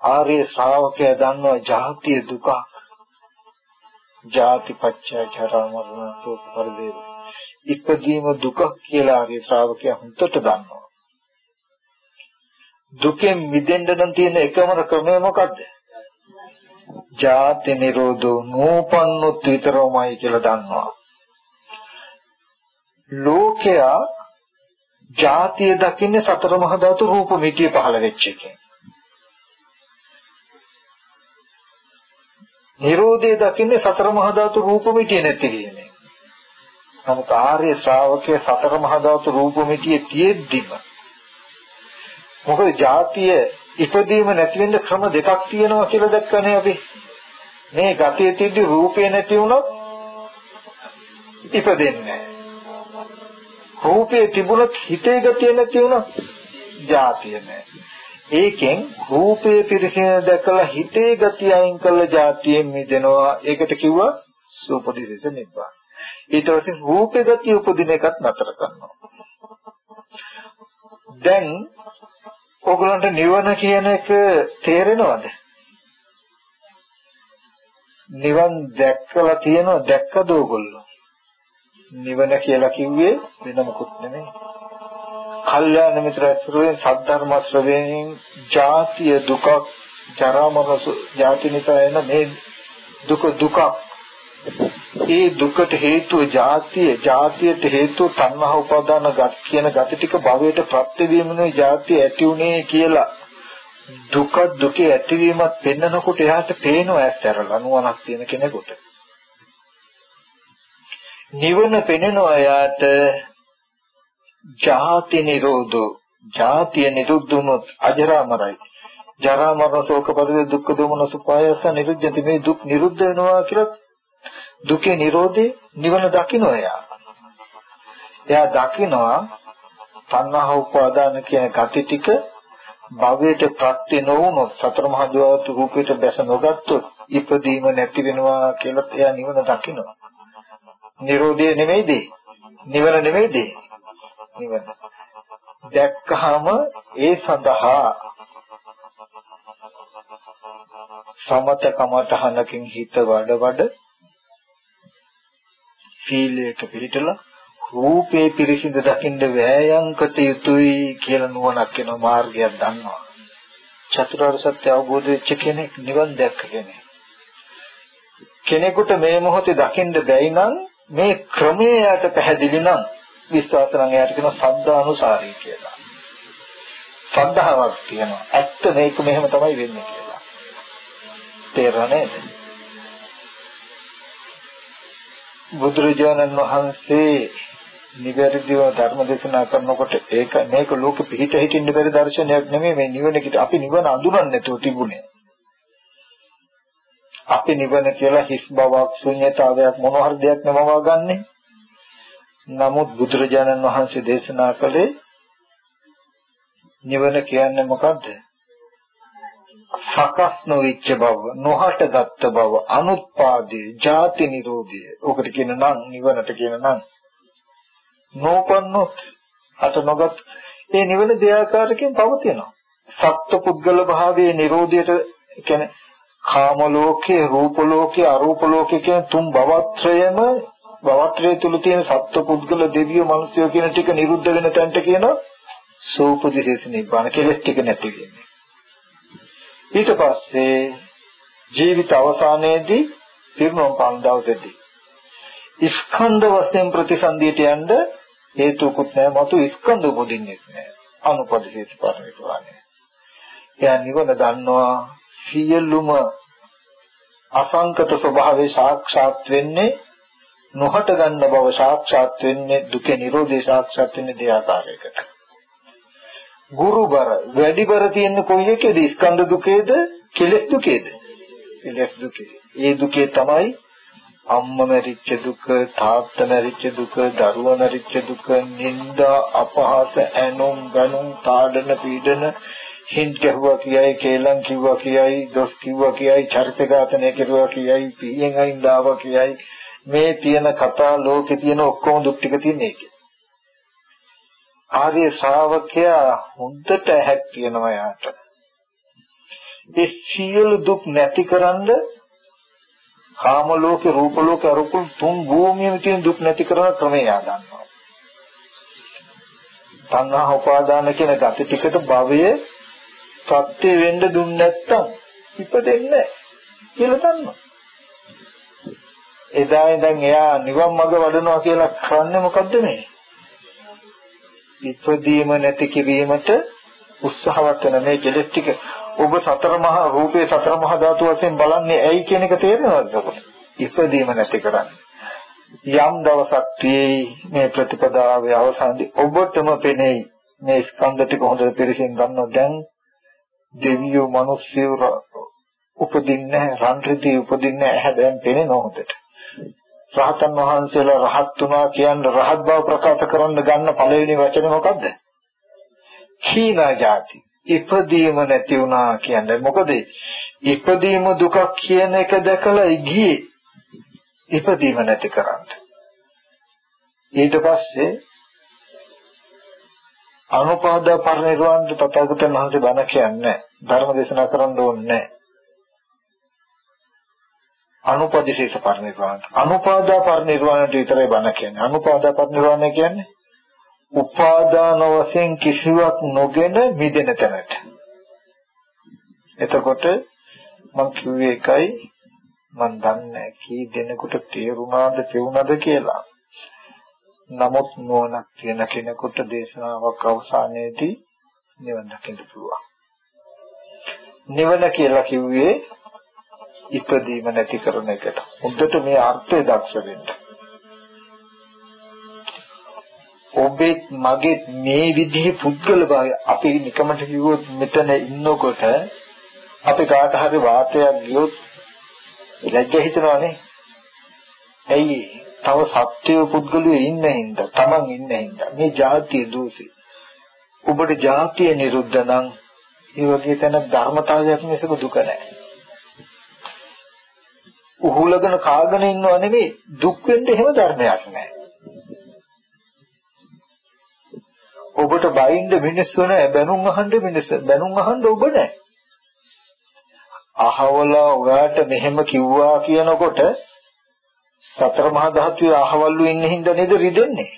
A: ආර්ය ශ්‍රාවකයා දන්නවා ජාතිය දුක. ජාති පච්චය ජරා මරණ ශෝක පරිදේව. ඉපදීම දුක කියලා ආර්ය ශ්‍රාවකයා හුන්නට දන්නවා. දුකෙන් මිදෙන්න නම් තියෙන එකම ක්‍රමය මොකද්ද? ජාති නිරෝධෝ නූපන්නොත් විතරමයි කියලා දන්නවා. ලෝකයා ජාතිය දකින්නේ සතර මහා ධාතු රූප මිටිය පහළ වෙච්ච එකෙන්. නිරෝධය දකින්නේ සතර මහා ධාතු රූප මිටිය නැති වීමෙන්. නමුත් ආර්ය ශ්‍රාවකයේ සතර මහා ධාතු රූප මිටිය තියෙද්දිම මොකද ජාතිය ඉපදීම නැති වෙන්න ක්‍රම දෙකක් තියෙනවා කියලා දැක්කනේ අපි. මේ ගතිය තියදී රූපේ නැති වුණොත් ඉපදෙන්නේ නැහැ. රූපේ තිබුණොත් හිතේ ගතිය නැති වුණොත් ජාතිය නැහැ. ඒකෙන් රූපේ පිරිසින දැකලා හිතේ ගතිය අයින් කළ જાතියෙන් මිදෙනවා. ඒකට කිව්වා සූපදිසස නිබ්බාන. ඊට පස්සේ රූපේ ගතිය උපදින එකත් නතර කරනවා. දැන් ඔයගලන්ට නිවන කියන එක තේරෙනවද? නිවන් දැක්කලා තියෙනව දැක්කද ඔයගොල්ලෝ? නිවන කියලා කිව්වේ වෙන මොකුත් නෙමෙයි. කල්යාණ මිත්‍ර ඇසුරෙන් සද්ධර්ම ශ්‍රවණයෙන් ජාතිය දුක ජරා මරණ ජාති නිසා එන මේ දුක දුක ඒ දුකට හේතුව ජාතිය ජාතියට හේතුව තණ්හා උපාදාන ගත් කියන gati ටික භවයට ප්‍රත්‍ය වීමනේ ජාතිය ඇති උනේ කියලා. දුක දුකේ ඇතිවීමත් පෙන්නකොට එයාට පේනවා ඇස්තරලා නුවණක් තියෙන කෙනෙකුට. නිවන පෙනෙනවා එයාට. ජාති නිරෝධෝ. ජාතිය නිරුද්ධ වුණොත් අජරාමරයි. ජරා මරණ ශෝක පරිදේ දුක්ඛ දෝමන සුපායස නිරුද්ධති. මේ දුක් නිරුද්ධ වෙනවා කියලා දුකේ නිරෝධේ නිවන දකින්න එයා. එයා දකිනවා තණ්හා උපාදාන කියන gati ටික භවයට ප්‍රත්‍ය නොවුනොත් සතර මහා ධාතු රූපයට බැස නොගත්තොත් ඉපදීම නැති වෙනවා කියලා එයා නිවන දකිනවා. නිරෝධය නෙමෙයිද? නිවන නෙමෙයිද? නිවන. දැක්කහම ඒ සඳහා සමත කමතහනකින් හිත වඩ වඩ සීලයට පිළිටලා රූපේ පිරිසිඳ දකින්න වෑයම් කට යුතුයි කියලා නුවණක් වෙන මාර්ගයක් දන්නවා. චතුරාර්ය සත්‍ය අවබෝධ වෙච්ච කෙනෙක් නිවන් දැක්ක කෙනෙක්. කෙනෙකුට මේ මොහොතේ දකින්න බැයි නම් මේ ක්‍රමයට පැහැදිලි නම් විශ්වාස නම් එයාට කියනවා සද්ධානුසාරී කියලා. සද්ධාාවක් තියෙනවා. ඇත්ත මේක මෙහෙම තමයි වෙන්නේ කියලා. තේරෙන්නේ බුදුරජාණන් වහන්සේ නිවැරදිව ධර්ම දේශනා කරනකොට ඒක මේක ලෝක පිහිට හිටින්න බැරි දර්ශනයක් නෙමෙයි මේ නිවන අපි නිවන අඳුරන්නේ නැතුව තිබුණේ. අපි නිවන කියලා හිස් බවක් ශුන්‍යතාවයක් මොන හරි දෙයක් නමවා ගන්නේ. නමුත් බුදුරජාණන් වහන්සේ දේශනා කළේ නිවන කියන්නේ මොකද්ද? සකස් නොවිච්ච බව, නොහටගත් බව, අනුත්පාදී, ජාති නිරෝධය. ඔකට කියන නම් නිවනට කියන නම්. නෝපන්නොත් අත නොගත් ඒ නිවන දෙආකාරකින් පවතිනවා. සත්ව පුද්ගල භාවයේ නිරෝධයට කියන්නේ කාම ලෝකේ, රූප ලෝකේ, අරූප ලෝකේ කියන තුන් භවත්‍රයම භවත්‍රයේ තුල තියෙන සත්ව පුද්ගල දෙවියෝ මිනිස්යෝ කියන ටික නිරුද්ධ වෙන තැනට කියන සෝපදිශේෂ නිබ්බාන කෙලස් ටික නැති වෙන්නේ. ඊට පස්සේ ජීවිත අවසානයේදී පිරුණම් පාන දවසේදී ස්කන්ධ වශයෙන් ප්‍රතිසන්දියට යන්න හේතුකුත් නැහැ මතු ස්කන්ධ උපදින්නේ නැහැ. අනුපදිශේෂ පරිණිරවාණය. එයා නිවන දන්නවා සියලුම අසංකත ස්වභාවයේ සාක්ෂාත් වෙන්නේ නොහට ගන්න බව සාක්ෂාත් වෙන්නේ දුකේ නිරෝධය සාක්ෂාත් වෙන්නේ දෙආකාරයකට. ගුරුබර වැඩිබර තියෙන කොයි එකේද ස්කන්ධ දුකේද කෙලෙස් දුකේද? කෙලෙස් දුකේ. ඒ දුකේ තමයි අම්මා මැරිච්ච දුක තාත්තා මැරිච්ච දුක දරුවා මැරිච්ච දුක නිന്ദා අපහාස ඇනුම් ගනුම් තාඩන පීඩන හින් ගැහුවා කියයි කේලම් කිව්වා කියයි දොස් කිව්වා කියයි චරිත ඝාතනය කෙරුවා කියයි පීයෙන් අයින් දාවා කියයි. මේ තියෙන කතා ලෝකේ තියෙන ඔක්කොම දුක් ටික තියෙන එකේ ආර්ය ශ්‍රාවකයා හොඳට ඇහැක් තියෙනවා යාට. ඒ සියලු දුක් නැතිකරන්න කාම ලෝකේ රූප ලෝකේ අරුකුල් තුන් භූමියේ තියෙන දුක් නැති කරන ක්‍රමය ගන්නවා. තණ්හා උපාදාන කියන gati ටිකට භවයේ සත්‍ය වෙන්න දුන්නේ නැත්තම් ඉපදෙන්නේ කියලා දන්නවා. එදා ඉඳන් එයා නිවන් මඟ වඩනවා කියලා කරන්නේ මොකද්ද මේ? ඉපදීම නැති කිරීමට උත්සාහවත් වෙන මේ කෙලෙස් ටික ඔබ සතර මහා රූපේ සතර මහා ධාතු වශයෙන් බලන්නේ ඇයි කියන එක තේරෙනවද ඔබට? ඉපදීම නැති කරන්නේ. යම් දවසක් තියේ මේ ප්‍රතිපදාවේ අවසානයේ ඔබටම පෙනෙයි මේ ස්කන්ධ ටික හොඳට පිරිසින් ගන්නවා දැන් දෙවියෝ මිනිස්සුયો උපදින්නේ රන් රිදී උපදින්නේ හැබැයි පෙනෙන හොඳට. රහතන් වහන්සේලා රහත් වුණා කියන්නේ රහත් බව ප්‍රකාශ කරන්න ගන්න පළවෙනි වචනේ මොකද්ද? කීනා જાති. ඉපදීම නැති වුණා කියන්නේ මොකද? ඉපදීම දුකක් කියන එක දැකලා ගියේ ඉපදීම නැති කරන්න. ඊට පස්සේ අනුපාදා පරිනිර්වාණ තථාගතයන් වහන්සේ බණ කියන්නේ ධර්ම දේශනා කරන්න ඕනේ නැහැ. අනුපදිශේෂ පරිනිර්වාණ. අනුපාදා පරිනිර්වාණයට විතරයි බණ කියන්නේ. අනුපාදා පරිනිර්වාණය කියන්නේ උපාදාන වශයෙන් කිසිවක් නොගෙන මිදෙන තැනට. එතකොට මම කිව්වේ එකයි මම දන්නේ කී දෙනෙකුට තේරුණාද තේුණාද කියලා. නමුත් නෝනක් තියෙන කෙනෙකුට දේශනාවක් අවසානයේදී නිවන් දකින්න පුළුවන්. නිවන කියලා කිව්වේ ඉපදීම නැති කරන එකට. හොඳට මේ අර්ථය දක්ෂ වෙන්න. ඔබෙත් මගෙත් මේ විදිහේ පුද්ගල භාවය අපි නිකමට කිව්වොත් මෙතන ඉන්නකොට අපි කාට හරි වාතයක් ගියොත් ලැජ්ජ හිතනවානේ. ඇයි තව සත්‍යය පුද්ගලයෙ ඉන්න හින්දා තමන් ඉන්න හින්දා මේ ජාතිය දූෂිත. ඔබට ජාතිය නිරුද්ධ නම් ඒ වගේ තැන ධර්මතාවයක් මිසක දුක නැහැ. උහුලගෙන කාගෙන ඉන්නව නෙමෙයි දුක් වෙන්න එහෙම ධර්මයක් නැහැ. ඔබට බයින්ද මිනිස්සු නැහැ බැනුම් අහන්න මිනිස්සු බැනුම් අහන්න ඔබ නැහැ. අහවලා ඔයාට මෙහෙම කිව්වා කියනකොට සතර මහා ධාතුවේ අහවල්ලු ඉන්න හින්දා නේද රිදෙන්නේ.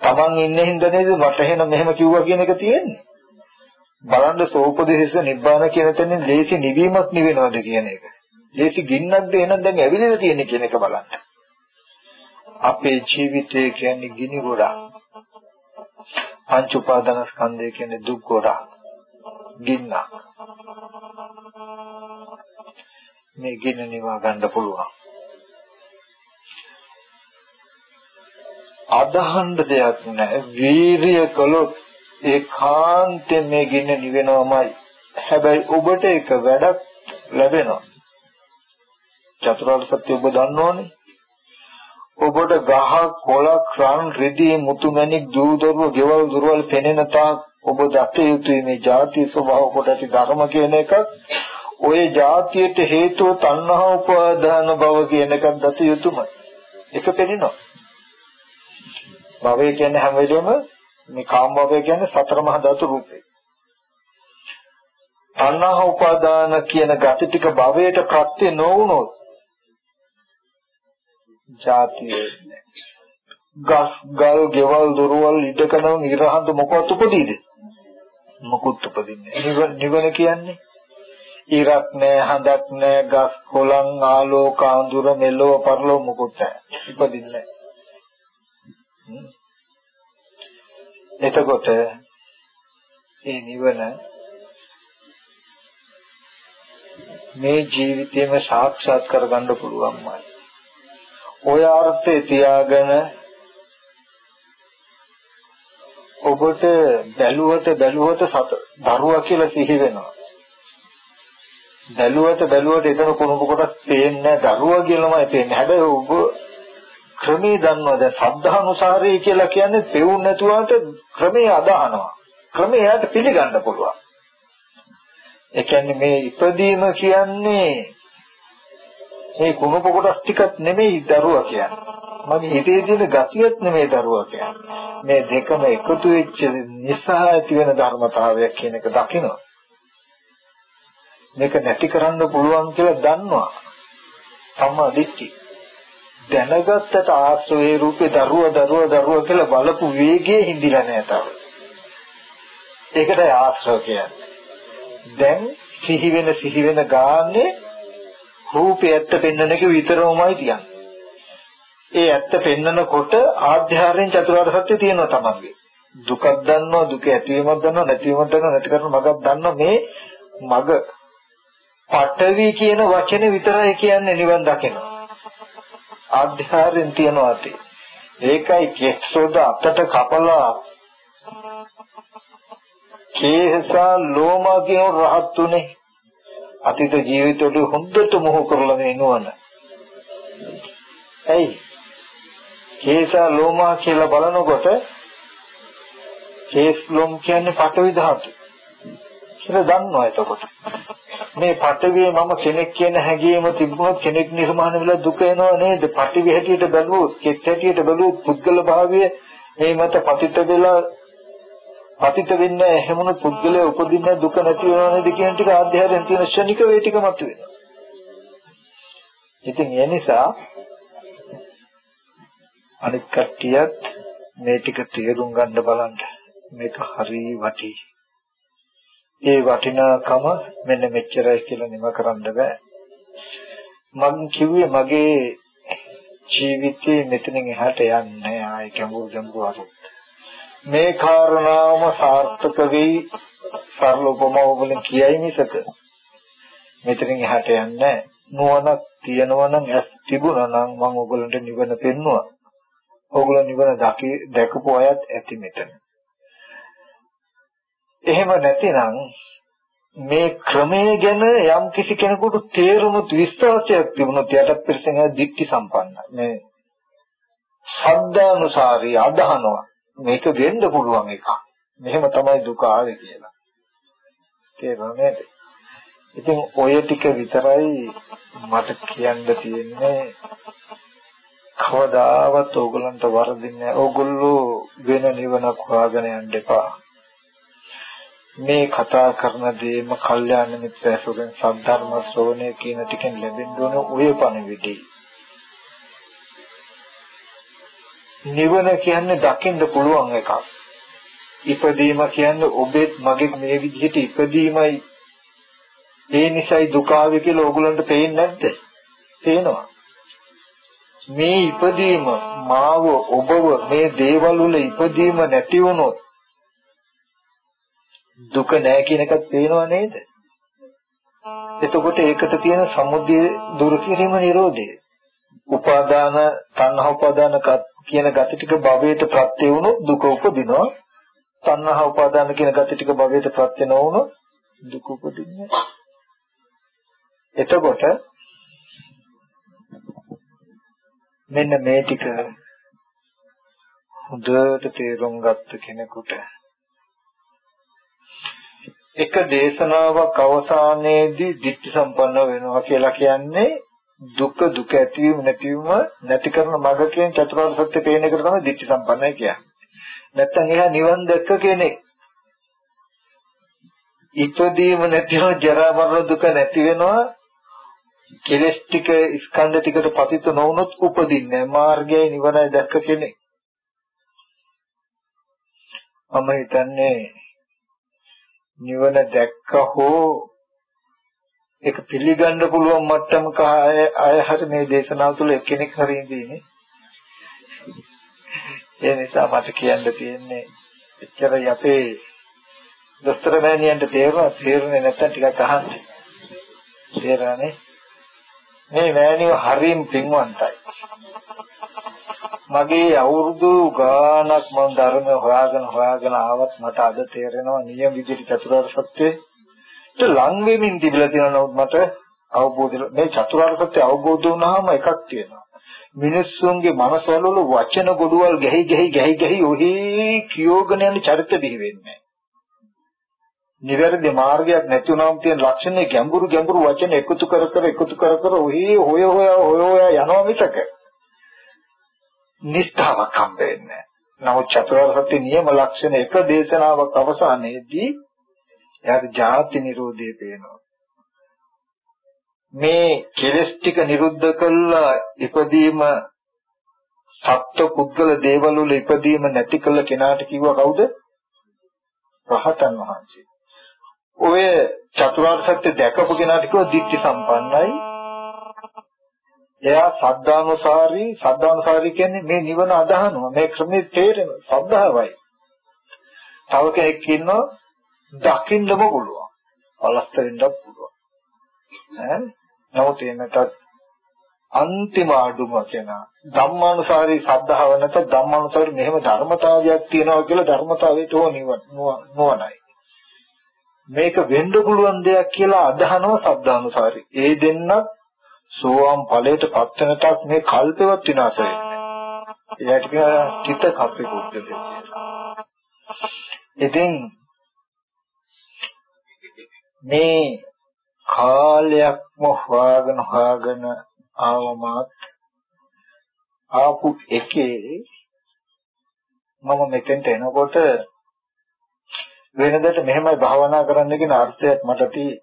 A: Taman ඉන්න හින්දා නේද මට එහෙම මෙහෙම කිව්වා කියන එක තියෙන්නේ. බලන්න සෝපදේශ නිබ්බාන කියන තැනින් ලේසි නිවීමක් නිවෙනවද කියන එක. ලේසි ගින්නක්ද එහෙනම් දැන් ඇවිලලා තියෙන්නේ කියන එක බලන්න. අපේ ජීවිතය කියන්නේ ගිනි ගොඩක්. පංච උපාදාන ස්කන්ධය කියන්නේ දුක් ගොඩක්. ගින්නක්. මේ ගින්න නිවා ගන්න පුළුවන්. අදහන්න දෙයක් නැහැ. වීරිය කළොත් ඒකාන්තයෙන් මේ ගින්න නිවෙනවමයි. හැබැයි ඔබට ඒක වැඩක් ලැබෙනවා. චතුරාර්ය සත්‍ය ඔබ දන්නෝනේ. ඔබට ගහ කොළක් රන් රිදී මුතුමැණික් දූ දරුව ගෙවල් දුරවල් පෙනෙන තාක් ඔබ දත යුතුයි මේ ಜಾති ස්වභාව කොට ඇති ධර්ම කියන එකත් ඔය ಜಾතියට හේතුව තණ්හා උපාදාන භව කියන එකක් දත යුතුයමයි. ඒක පෙනෙනවා. භවය කියන්නේ හැම වෙලෙම මේ කාම භවය කියන්නේ සතර මහා ධාතු රූපේ. තණ්හා උපාදාන කියන gati ටික භවයට ප්‍රත්‍ය නොවුනොත් ජාතිය ගස් ගල් ගෙවල් දොරවල් ඉඩකඩ නිර්හඳ මොකවත් උපදීද මොකුත් උපදින්නේ නිවන කියන්නේ ඉරක් නෑ හඳක් නෑ ගස් කොළන් ආලෝක අඳුර මෙලොව පරලොව මොකුත් නෑ ඉපදින්නේ එතකොට මේ නිවන මේ ජීවිතේම සාක්ෂාත් කරගන්න පුළුවන්මයි ඔය අර්ථය තියාගෙන ඔබට බැලුවට බැලුවට සත දරුවා කියලා සිහි වෙනවා. බැලුවට බැලුවට එතන කුණුප කොටස් පේන්නේ දරුවා කියලාමයි පේන්නේ. හැබැයි ඔබ ක්‍රමේ දන්නවා දැන් සද්ධානුසාරී කියලා කියන්නේ පෙවුන් නැතුවට ක්‍රමේ අදහනවා. ක්‍රමේ එයාට පිළිගන්න පුළුවන්. ඒ කියන්නේ මේ ඉපදීම කියන්නේ මේ කුණප කොටස් ටිකක් නෙමෙයි දරුවා කියන්නේ. මගේ හිතේ තියෙන ගතියක් නෙමෙයි දරුවා කියන්නේ. මේ දෙකම එකතු වෙච්ච නිසා ඇති වෙන ධර්මතාවයක් කියන එක දකිනවා. මේක නැති කරන්න පුළුවන් කියලා දන්නවා. සම්මා දිට්ඨි. දැනගත්තට ආශ්‍රවේ රූපේ දරුවා දරුවා දරුවා කියලා බලපු වේගයේ හිඳිලා නැහැ තාම. ඒකටයි ආශ්‍රව කියන්නේ. දැන් සිහි වෙන සිහි වෙන ගානේ රූපේ ඇත්ත පෙන්වන එක විතරමයි තියන්නේ. ඒ ඇත්ත පෙන්නකොට ආධ්‍යාරයෙන් චතුරාර්ය සත්‍ය තියෙනවා තමන්ගේ. දුකක් දන්නවා දුක ඇතිවීමක් දන්නවා නැතිවීමක් දන්නවා නැති කරන මගක් දන්නවා මේ මග පඨවි කියන වචනේ විතරයි කියන්නේ නිවන් දකිනවා. ආධ්‍යාරයෙන් තියනවා ඇති. ඒකයි කෙස්සොද අතට කපලා කේසා ලෝමා කියන රහත් උනේ අතීත ජීවිතවල හොඳට මොහ කරලා මේ නුවණ. ඇයි කේසා ලෝමා කියලා බලනකොට කේස් ලොම් කියන්නේ පටවි ධාතු. කියලා දන්නවා එතකොට. මේ පටවියේ මම කෙනෙක් කියන හැඟීම තිබුණොත් කෙනෙක් නිර්මාණය වෙලා දුක එනව නේද? පටවි හැටියට බැලුවොත්, කෙත් හැටියට බැලුවොත් පුද්ගල භාවය මේ මත පතිත වෙලා පතිත වෙන්නේ එහෙමන පුද්ගලයා උපදින්න දුක නැති වෙනව නේද කියන ටික ආධ්‍යාත්මයෙන් තියෙන ශනික වේ ටික මතුවෙනවා. ඉතින් ඒ නිසා අනිත් කට්ටියත් මේ ටික තේරුම් ගන්න බලන්න මේක හරි වටි. ඒ වටිනාකම මෙන්න මෙච්චරයි කියලා නිම කරන්න බෑ. මම කිව්වේ මගේ ජීවිතේ මෙතනින් එහාට යන්නේ ආයි ගැඹුරු ගැඹුරු අරුත්. මේ කාරණාවම සාර්ථක වෙයි සරල උපමාව වලින් කියයි මිසක මෙතනින් එහාට යන්නේ නුවණක් තියනවා නම් ඇස් තිබුණා නම් මම ඔයගලන්ට නිවන පෙන්නුවා. ඕගොල්ලෝ නිවන දකි දැකපු අයත් ඇති මෙතන. එහෙම නැතිනම් මේ ක්‍රමයේ ගැන යම් කිසි කෙනෙකුට තේරුම විශ්වාසයක් තිබුණොත් යටත් පිරිසෙන් දික්ටි සම්පන්නයි. මේ ශබ්දානුසාරී අදහනවා මේක වෙන්න පුළුවන් එකක්. මෙහෙම තමයි දුක ආවේ කියලා. තේරුණා නේද? ඉතින් ඔය ටික විතරයි මට කියන්න තියෙන්නේ කවදාවත් ඕගලන්ට වරදින්නේ නැහැ. ඕගොල්ලෝ වෙන නිවනක් හොයාගෙන යන්න එපා. මේ කතා කරන දේම කල්යාණ මිත්‍ර ඇසුරෙන් සද්ධර්ම ශ්‍රවණය කියන ටිකෙන් ලැබෙන්න ඕන ඔය පණිවිඩය. නිවන කියන්නේ දකින්න පුළුවන් එකක්. ඉපදීම කියන්නේ ඔබෙත් මගෙත් මේ විදිහට ඉපදීමයි. ඒ නිසයි දුක ආවේ කියලා ඕගලන්ට පේන්නේ නැද්ද? පේනවා. මේ ඉපදීම මාව ඔබව මේ දේවල් වල ඉපදීම නැති වුණොත් දුක නැහැ කියන එකත් පේනව නේද? එතකොට ඒකට තියෙන සමුදය දුරු කිරීම නිරෝධය. උපාදාන තණ්හා උපාදාන කියන gati ටික භවයට ප්‍රත්‍ය වුණොත් දුක උපදිනවා. තණ්හා උපාදාන කියන gati ටික භවයට ප්‍රත්‍ය නොවුණොත් දුක උපදින්නේ. එතකොට මෙන්න මේ ටික හොඳට තේරුම් ගත්ත කෙනෙකුට එක දේශනාවක් අවසානයේදී ditthi සම්පන්න වෙනවා කියලා කියන්නේ දුක දුක ඇතිවීම නැතිවීම නැති කරන මඟ කියන චතුරාර්ය සත්‍ය පේන එකට තමයි ditthi සම්පන්නයි කියන්නේ. නැත්තම් එහා නිවන් දැක්ක කෙනෙක් ඉපදීම නැතිව ජරා මරණ දුක නැති වෙනවා කෙලස් ටික ස්කන්ධ ටිකට පතිත නොවුනොත් උපදින්නේ මාර්ගයයි නිවනයි දැක්ක කෙනෙක්. මම හිතන්නේ නිවන දැක්ක හෝ ඒක පිළිගන්න පුළුවන් මට්ටමක අය හරි මේ දේශනාව තුළ එක්කෙනෙක් හරි ඉඳීනේ. ඒ නිසා මට කියන්න තියෙන්නේ එච්චරයි අපේ දොස්තර මෑණියන්ට තේරුණා තේරුනේ නැත්තම් ටිකක් අහන්න. තේරෙන්නේ මේ මෑණියෝ හරිම පින්වන්තයි. මගේ අවුරුදු ගාණක් මම ධර්ම හොයාගෙන හොයාගෙන ආවත් මට අද තේරෙනවා නියම විදිහට චතුරාර්ය සත්‍යයට ලං වෙමින් තිබිලා තියෙනවා මට අවබෝධ මේ චතුරාර්ය සත්‍ය අවබෝධ වුණාම එකක් තියෙනවා. මිනිස්සුන්ගේ මනසවල වචන ගොඩවල් ගැහි ගැහි ගැහි ගැහි ඔහි කියෝගෙන යන චරිත බිහි වෙන්නේ නිවැරදි මාර්ගයක් නැති වුණාම තියෙන ලක්ෂණේ ගැඹුරු ගැඹුරු වචන එකතු කර කර එකතු කර කර ඔහි හොය හොය හොය හොය යනවා මිසක නිෂ්ඨාවක් හම්බ වෙන්නේ නමුත් චතුරාර්ය සත්‍ය නියම ලක්ෂණ එක දේශනාවක් අවසානයේදී එයාට ජාති නිරෝධය පේනවා මේ කෙලස් ටික නිරුද්ධ කළා ඉපදීම සත්ව පුද්ගල දේවල් වල ඉපදීම නැති කළ කෙනාට කිව්වා කවුද? රහතන් වහන්සේ. ඔය චතුරාර්ය සත්‍ය දැකපු කෙනාට කිව්වා දිට්ඨි සම්පන්නයි. එයා සද්ධානුසාරී සද්ධානුසාරී කියන්නේ මේ නිවන අදහනවා මේ ක්‍රමේ තේරෙන සද්ධාවයි. තව කෙනෙක් ඉන්නවා දකින්නම පුළුවන්. අලස්තරින්ද පුළුවන්. ඈ? නමුත් එන්නටත් අන්තිම අඩුම කෙනා ධම්මානුසාරී සද්ධාව නැත ධම්මානුසාරී මෙහෙම ධර්මතාවයක් තියෙනවා කියලා ධර්මතාවයට ඕ නුවණයි. මේක වෙන්න පුළුවන් දෙයක් කියලා අදහනවා සද්ධානුසාරී. ඒ දෙන්නත් සෝවාන් ඵලයට පත් වෙනටත් මේ කල්පවත් විනාශ වෙන්නේ ඒකට කියන චිත්ත කප්පේ කුද්දද ඉතින් මේ කාලයක්ම හොයාගෙන හොයාගෙන ආවමත් ආපු එකේ මම මෙතෙන්ට එනකොට වෙනදට මෙහෙමයි භාවනා කරන්න කියන අර්ථයක් මට තියෙයි.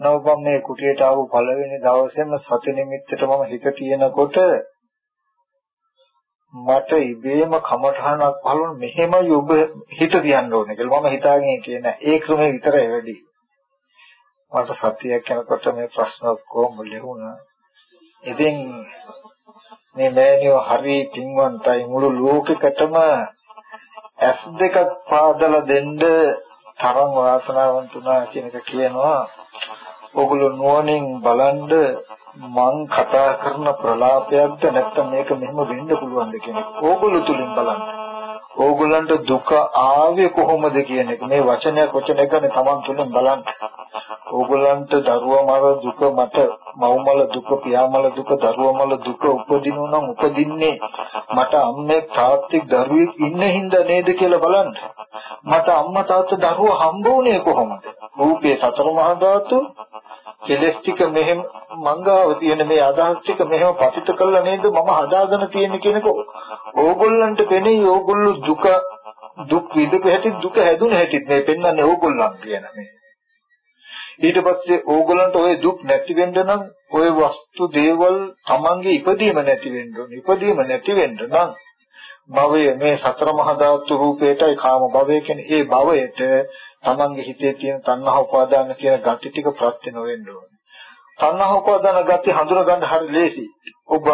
A: නවපම් මේ කුටියට ආපු පළවෙනි දවසේම සති නිමිත්තට මම හිත තියෙනකොට මට ඉබේම කමඨහනක් පහළුණ මෙහෙමයි ඔබ හිත තියන්න ඕනේ කියලා මම හිතාගෙන කියන ඒ ක්‍රමේ විතරයි වැඩි. මට සතියක් යනකොට මේ ප්‍රශ්න ඔක්කොම ලියුණා. ඉතින් මේ මෑණියෝ හරි පින්වන්තයි මුළු ලෝකෙකටම ඇස් දෙකක් පාදලා දෙන්න තරම් වාසනාවන්ත උනා කියන එක කියනවා. ඔගොල්ලෝ නුවණින් බලන්ද මං කතා කරන ප්‍රලාපයක්ද නැත්නම් මේක මෙහෙම වෙන්න පුළුවන්ද කියන එක. ඕගොල්ලෝ තුලින් බලන්න. ඕගොල්ලන්ට දුක ආවේ කොහොමද කියන එක මේ වචනයක් වචනයක් ගන්න තමන් තුලින් බලන්න. ඕගොල්ලන්ට දරුවා මර දුක මට මව්මල දුක පියාමල දුක දරුවා මල දුක උපදිනු නම් උපදින්නේ මට අම්මේ තාත්තෙක් දරුවෙක් ඉන්න හින්දා නේද කියලා බලන්න. මට අම්මා තාත්තා දරුවා හම්බ වුණේ කොහොමද? රූපේ සතර මහා ධාතු කෙලස් ටික මෙහෙම මංගාව තියෙන මේ අදහස් ටික මෙහෙම පතිත කළා නේද මම හදාගෙන තියෙන්නේ කියනක ඕගොල්ලන්ට පෙනෙයි ඕගොල්ලෝ දුක දුක් විඳපු හැටි දුක හැදුන හැටිත් මේ පෙන්වන්නේ ඕගොල්ලන් කියන මේ ඊට පස්සේ ඕගොල්ලන්ට ওই දුක් නැති වෙන්න නම් ওই වස්තු දේවල් Tamange ඉපදීම නැති වෙන්න ඕන. ඉපදීම නැති වෙන්න නම් භවය මේ සතර මහා ධාතු රූපේටයි කාම භවය කියන්නේ ඒ භවයට Tamange හිතේ තියෙන තණ්හා උපාදාන කියන gati ටික ප්‍රත්‍ය නොවෙන්න ඕන. තණ්හා උපාදාන gati හඳුනා ගන්න හරි ලේසි. ඔබ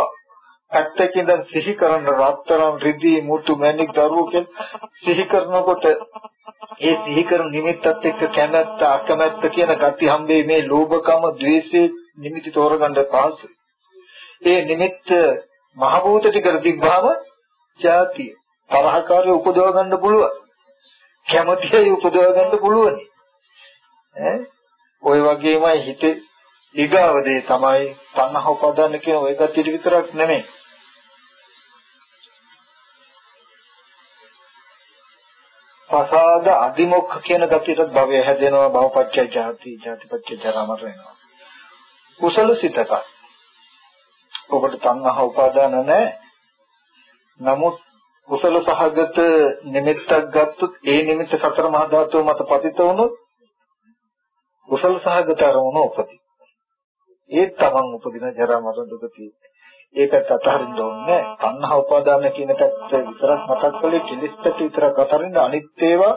A: ඇත්තකින්ද සිහි කරන රත්තරන් රිදී මුතු මැණික් දරුවෝ සිහි කරනකොට ඒ සිහි කරන නිමිත්තත් එක්ක කැමැත්ත අකමැත්ත කියන gati හම්බේ මේ ලෝභකම ද්වේෂේ නිමිති තෝරගන්න පහසුයි. ඒ නිමිත්ත මහ භූත ටිකට තිබ්බාම ಜಾතිය තරහකාරය උපදව ගන්න පුළුවන්. කැමැතියි උපදව ගන්න පුළුවන්. ඈ ওই වගේමයි හිතේ ඊගාව දේ තමයි තණ්හා උපදන්න කියන ওই gati විතරක් නෙමෙයි. පසාද අදිමොක්ඛ කියන ගතියට භවය හැදෙනවා භවපච්චය ජාති ජාතිපච්චය ජරා මරණ වෙනවා කුසල සිතක ඔබට තණ්හා උපාදාන නැහැ නමුත් කුසල සහගත නිමිත්තක් ගත්තොත් ඒ නිමිත්ත සතර මහා ධාතුව මත පතිත වුණොත් කුසල සහගත අරමුණ උපදී ඒ තමන් උපදින ජරා මරණ දුක තියෙන්නේ. ඒකත් අතහරින්න ඕනේ. තණ්හා උපාදාන කියන පැත්ත විතරක් මතක් කළේ කිලිස්පැති විතරක් අතහරින්න අනිත් ඒවා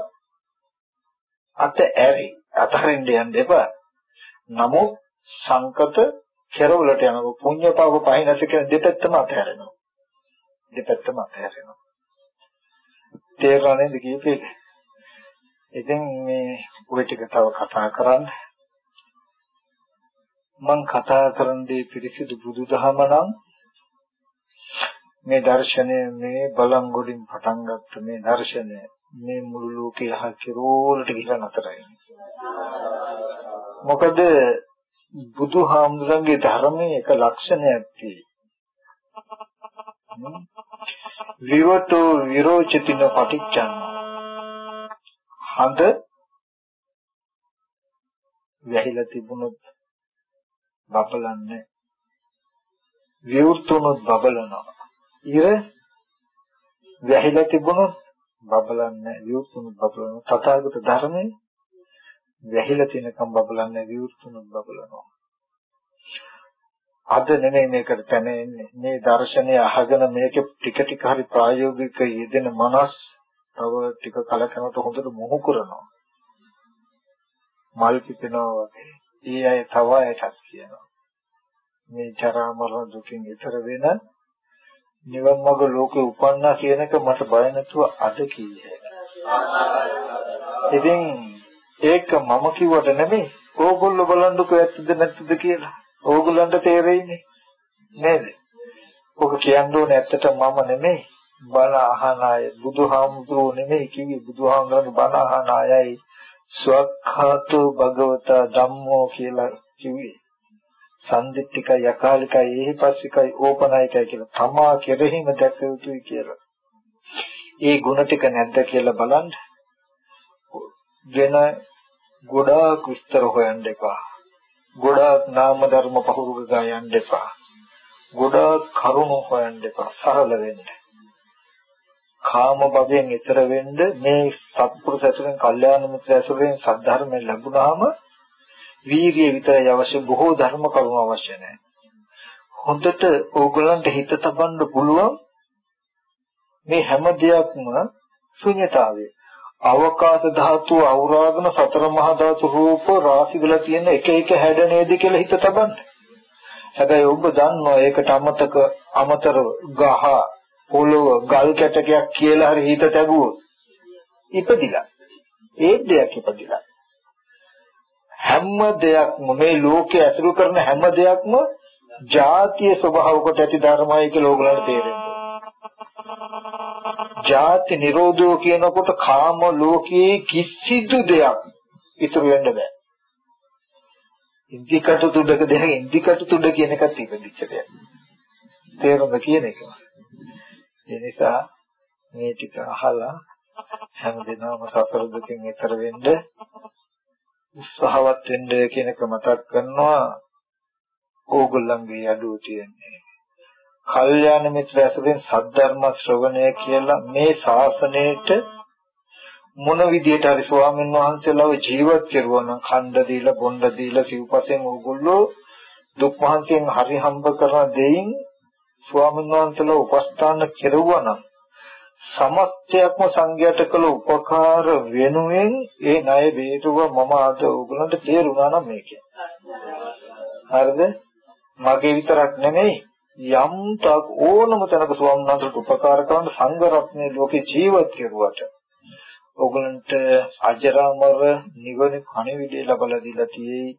A: අත ඇරි අතහරින්න යන්න එපා. නමුත් සංකත කෙරවලට යනවා. පුඤ්ඤ පාප පහිනස කියන දෙපැත්තම අතහැරෙනවා. දෙපැත්තම අතහැරෙනවා. තේරෙන්නේ නේද කීපේ ඉතින් මේ ඔය ටික තව කතා කරන්න මම කතා කරන දේ පිරිසිදු බුදුදහම නම් මේ දර්ශනය මේ බලංගොඩින් පටන් ගත්ත මේ දර්ශනය මේ මුළු ලෝකේ අහ කිරෝලට ගිහිලා නතරයි. මොකද බුදුහාමුදුරන්ගේ ධර්මයේ එක ලක්ෂණයක් තියෙනවා. විවටෝ විරෝචතින පටිච්චං. හඳ වැහිලා තිබුණොත් බබලන්නේ. විවෘතුනොත් බබලනවා. ඉර වැහිලා තිබුණොත් බබලන්නේ. විවෘතුනොත් බබලනවා. තථාගත ධර්මයේ වැහිලා තිනකම් බබලන්නේ විවෘතුනොත් බබලනවා. අද නෙමෙයි මේකට තැන එන්නේ මේ දර්ශනය අහගෙන මේක ටික ටික හරි ප්‍රායෝගික යෙදෙන මනස් තව ටික කලකනට හොඳට මොහු කරනවා. මල් පිපෙනවා වගේ. ඒ අය තව අයටත් කියනවා. මේ ජරා මරණ දුකින් ඈතර වෙන නිවන් මඟ ලෝකේ උපන්නා කියන එක මට බය නැතුව අද කීයේ. ඉතින් ඒක මම කිව්වට නෙමෙයි. ඕගොල්ලෝ බලන්නකෝ ඇත්තද නැත්තද කියලා. ඕගොල්ලන්ට තේරෙන්නේ නේද? ඔක කියන්න ඕනේ ඇත්තට මම නෙමෙයි. බණ අහන අය බුදුහාමුදුරුවෝ නෙමෙයි කිව්වේ බුදුහාමුදුරන්ගේ බණ අහන අයයි ස්වක්ඛාතෝ භගවතා ධම්මෝ කියලා කිව්වේ. සම්දිත්තිකයි අකාලිකයි ඒහිපස්සිකයි ඕපනායකයි කියලා තමා කෙරෙහිම දැක යුතුයි කියලා. ඒ ಗುಣ ටික නැද්ද කියලා බලන්න. වෙන ගොඩාක් විස්තර හොයන්න එපා. ගොඩාක් නාම ධර්ම පහුරු ගා යන්න එපා. ගොඩාක් කරුණු හොයන්න එපා. සරල වෙන්න. කාම භවයෙන් ඈතර වෙන්න මේ සත්පුරුෂ ඇසුරෙන්, කල්යාණ මිත්‍ර ඇසුරෙන් සද්ධර්මයෙන් ලැබුණාම වීර්යය විතරයි අවශ්‍ය බොහෝ ධර්ම කරුණු අවශ්‍ය නැහැ. හොඳට ඕගලන්ට හිත තබන්න පුළුවන් මේ හැම දෙයක්ම ශුන්‍යතාවය. අවකාශ ධාතුව අවුරාගෙන සතර මහා ධාතු රූප රාශි වල තියෙන එක එක හැඩ නේද කියලා හිත තබන්න. හැබැයි ඔබ දන්නවා ඒකට අමතක අමතරව ගහ පොළොව ගල් කැටකයක් කියලා හරි හිත තැබුවොත් ඉපදිලා ඒ දෙයක් ඉපදිලා හැම දෙයක්ම මේ ලෝකයේ ඇසුරු කරන හැම දෙයක්ම ජාතිය ස්වභාව කොට ඇති ධර්මයි කියලා ඕගලන්ට තේරෙනවා. ජාති නිරෝධෝ කියනකොට කාම ලෝකයේ කිසිදු දෙයක් ඉතුරු වෙන්න බෑ. ඉන්දිකට තුඩක දෙන ඉන්දිකට තුඩ කියන එකත් ඉපදිච්ච දෙයක්. තේරුම්ද කියන එක. ඒ නිසා මේ ටික අහලා හැමදෙනාම සසර දුකින් ඈතර වෙන්න උත්සාහවත් වෙන්න කියන එක මතක් කරනවා ඕගොල්ලන්ගේ යඩුව තියෙන්නේ. කල්යාණ මිත්‍ර ඇසුරෙන් සද්ධර්ම ශ්‍රවණය කියලා මේ ශාසනයට මොන විදියට හරි ස්වාමීන් වහන්සේලාව ජීවත් කරුවා නම් ඛණ්ඩ දීලා බොණ්ඩ දීලා සිව්පසෙන් ඕගොල්ලෝ දුක් මහන්සියෙන් හරි හම්බ කරන දෙයින් ස්වාමීන් වහන්සේලා උපස්ථාන කෙරුවා නම් සමස්තයක්ම සංඝයාට කළ උපකාර වෙනුවෙන් ඒ ණය බේරුව මම අද ඕගලන්ට තේරුණා නම් මේකේ. හරිද? මගේ විතරක් නෙමෙයි යම් තක් ඕනම තැනක ස්වාමීන් උපකාර කරන සංඝ රත්නයේ ලෝකේ ජීවත් කෙරුවට ඕගලන්ට අජරාමර නිවන කණවිඩේ ලබලා දීලා තියෙයි.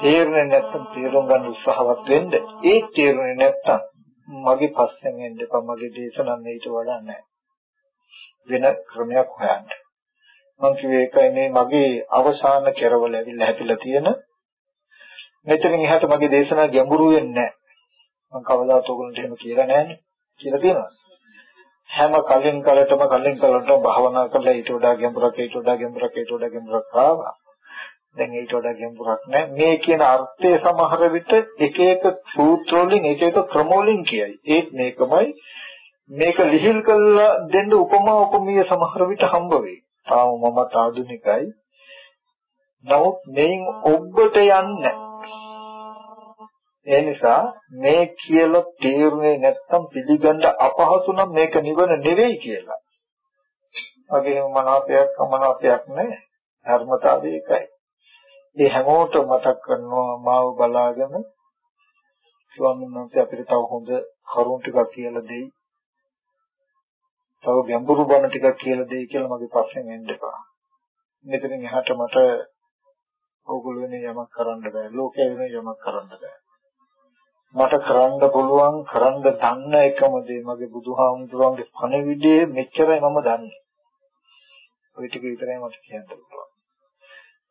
A: තේරුනේ නැත්නම් තේරුම් ගන්න උත්සාහවත් වෙන්න. ඒ තේරුනේ නැත්නම් මගේ පස්සෙන් එන්න එපා මගේ දේශනා මේට වඩා නැහැ. වෙන ක්‍රමයක් හොයන්න. මම කිව්වේ ඒකයි මේ මගේ අවසාන කෙරවල ඇවිල්ලා හැපිලා තියෙන මෙතනින් එහාට මගේ දේශනා ගැඹුරු වෙන්නේ නැහැ. මම කවදාත් ඔයගොල්ලන්ට එහෙම කියලා නැහැ කියලා තියෙනවා. හැම කලින් කලටම කලින් කලටම භාවනා කරලා ඊට වඩා ගැඹුරක් ඊට වඩා ගැඹුරක් ඊට වඩා ගැඹුරක් ආවා. දැන් ඊට වඩා ගැඹුරක් නැහැ. මේ කියන අර්ථය සමහර විට එක එක සූත්‍ර වලින් එක එක ක්‍රම වලින් කියයි. ඒත් මේකමයි මේක ලිහිල් කරලා දෙන්න උපමා උපමීය සමහර විට හම්බ වෙයි. තාම මම ආධුනිකයි. නමුත් මේන් ඔබට යන්නේ ඒ නිසා මේ කියලා තේරුනේ නැත්තම් පිළිගන්න අපහසු නම් මේක නිවන නෙවෙයි කියලා. වගේම මනාපයක් අමනාපයක් නැහැ. ධර්මතාවය එකයි. ඒ හැමෝටම මතක් කරනවා මාව බලාගෙන ස්වාමීන් වහන්සේ අපිට තව හොඳ කරුණු ටිකක් කියලා දෙයි. තව ගැඹුරු බණ ටිකක් කියලා දෙයි කියලා මගේ ප්‍රශ්නේ එන්න එපා. මෙතනින් එහාට මට ඕගොල්ලෝ වෙන යමක් කරන්න බෑ. ලෝකය වෙන යමක් කරන්න බෑ. මට කරන්න පුළුවන් කරන්න දන්න එකම දේ මගේ බුදුහාමුදුරන්ගේ පණවිඩේ මෙච්චරයි මම දන්නේ. ওই ටික විතරයි මට කියන්න පුළුවන්.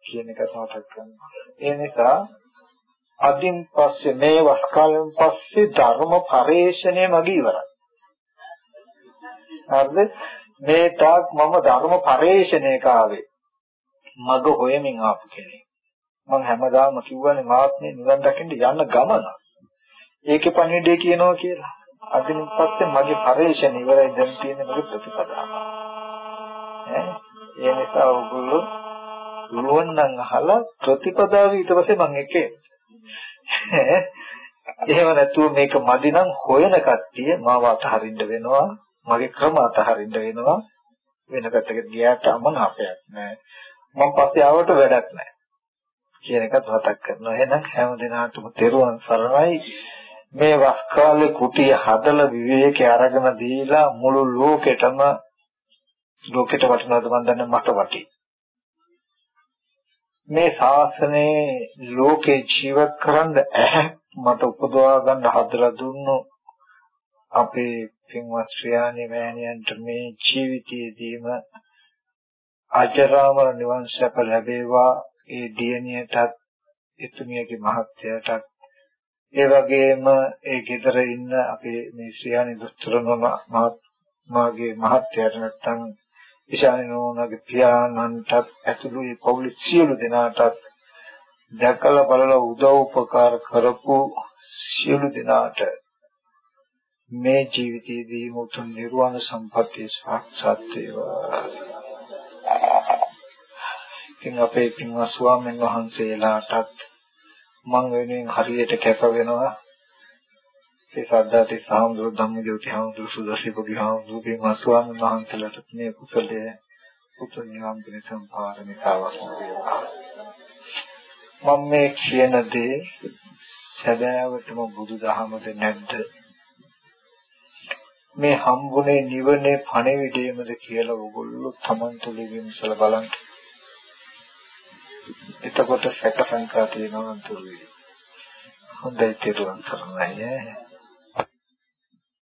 A: කියන එක මතක් කරනවා. ඒ නිසා අදින් පස්සේ මේ වස් කාලෙන් පස්සේ ධර්ම පරේෂණය මගේ ඉවරයි. හරිද? මේ තාක් මම ධර්ම පරේෂණයක ආවේ. මග හොයමින් ආපු කෙනෙක්. මම හැමදාම කිව්වනේ මාත්මේ නිවන් දකින්න යන්න ගමන. ඒකේ පණිවිඩය කියනවා කියලා. අදින් පස්සේ මගේ පරේෂණ ඉවරයි දැන් තියෙන මගේ ප්‍රතිපදාව. ඈ? ඒ නිසා ඔයගොල්ලෝ නුවණන් අහලා ප්‍රතිපදාව ඊට පස්සේ මම එකේ එහෙම නැතුව මේක මදි නම් හොයන කට්ටිය මාව අතහරින්න වෙනවා මගේ ක්‍රම අතහරින්න වෙනවා. වෙන පැත්තකට ගියාට අමනාපයක් නෑ. මම පස්සේ ආවට වැඩක් නෑ. කියන එකත් මතක් කරනවා. එහෙනම් හැම දිනාටම තෙරුවන් සරණයි. මේ වස් කාලේ කුටිය හදලා විවේකේ අරගෙන දීලා මුළු ලෝකෙටම ලෝකෙට වටිනවද මන් දන්නේ මට වටි මේ ශාසනයේ ලෝකේ ජීවත් කරන්න ඇහැ මට උපදවා ගන්න හදලා දුන්නු අපේ පින්වත් ශ්‍රියානි මෑණියන්ට මේ ජීවිතයේදීම අජරාමර නිවන් සැප ලැබේවා. ඒ දියණියටත් එතුමියගේ මහත්යටත් ඒ වගේම ඒ ගෙදර ඉන්න අපේ මේ ශ්‍රියානි දොස්තරම මාගේ මහත්යට නැත්තම් ඉෂානි නෝනාගේ පියාණන්ටත් ඇතුළු මේ පවුලේ සියලු දෙනාටත් දැකලා බලලා උදව් උපකාර කරපු සියලු දෙනාට මේ ජීවිතයේදී මුතුන් නිර්වාණ සම්පත්තිය සාක්ෂාත් වේවා. ඉතින් අපේ පින්වත් ස්වාමීන් වහන්සේලාටත් මම වෙනුවෙන් හරියට කැප වෙනවා ඒ සද්ධාති සාමුදුරු ධම්මජෝති හාමුදුරු සුදසිපගේ හාමුදුරු පින්වත් ස්වාමීන් වහන්සේලාට මේ කුසලයේ උතුම් නිවන් පිණිසම් පාරමිතාවක් වේවා. මම මේ කියන දේ සැබෑවටම බුදුදහමද නැද්ද? මේ හම්බුනේ නිවනේ පණිවිඩයමද කියලා ඔයගොල්ලෝ Taman තුල විමසලා බලන්න. එතකොට සැක සංකා තියෙනවා නේද? හොඳයි තිරුවන් සරණයි.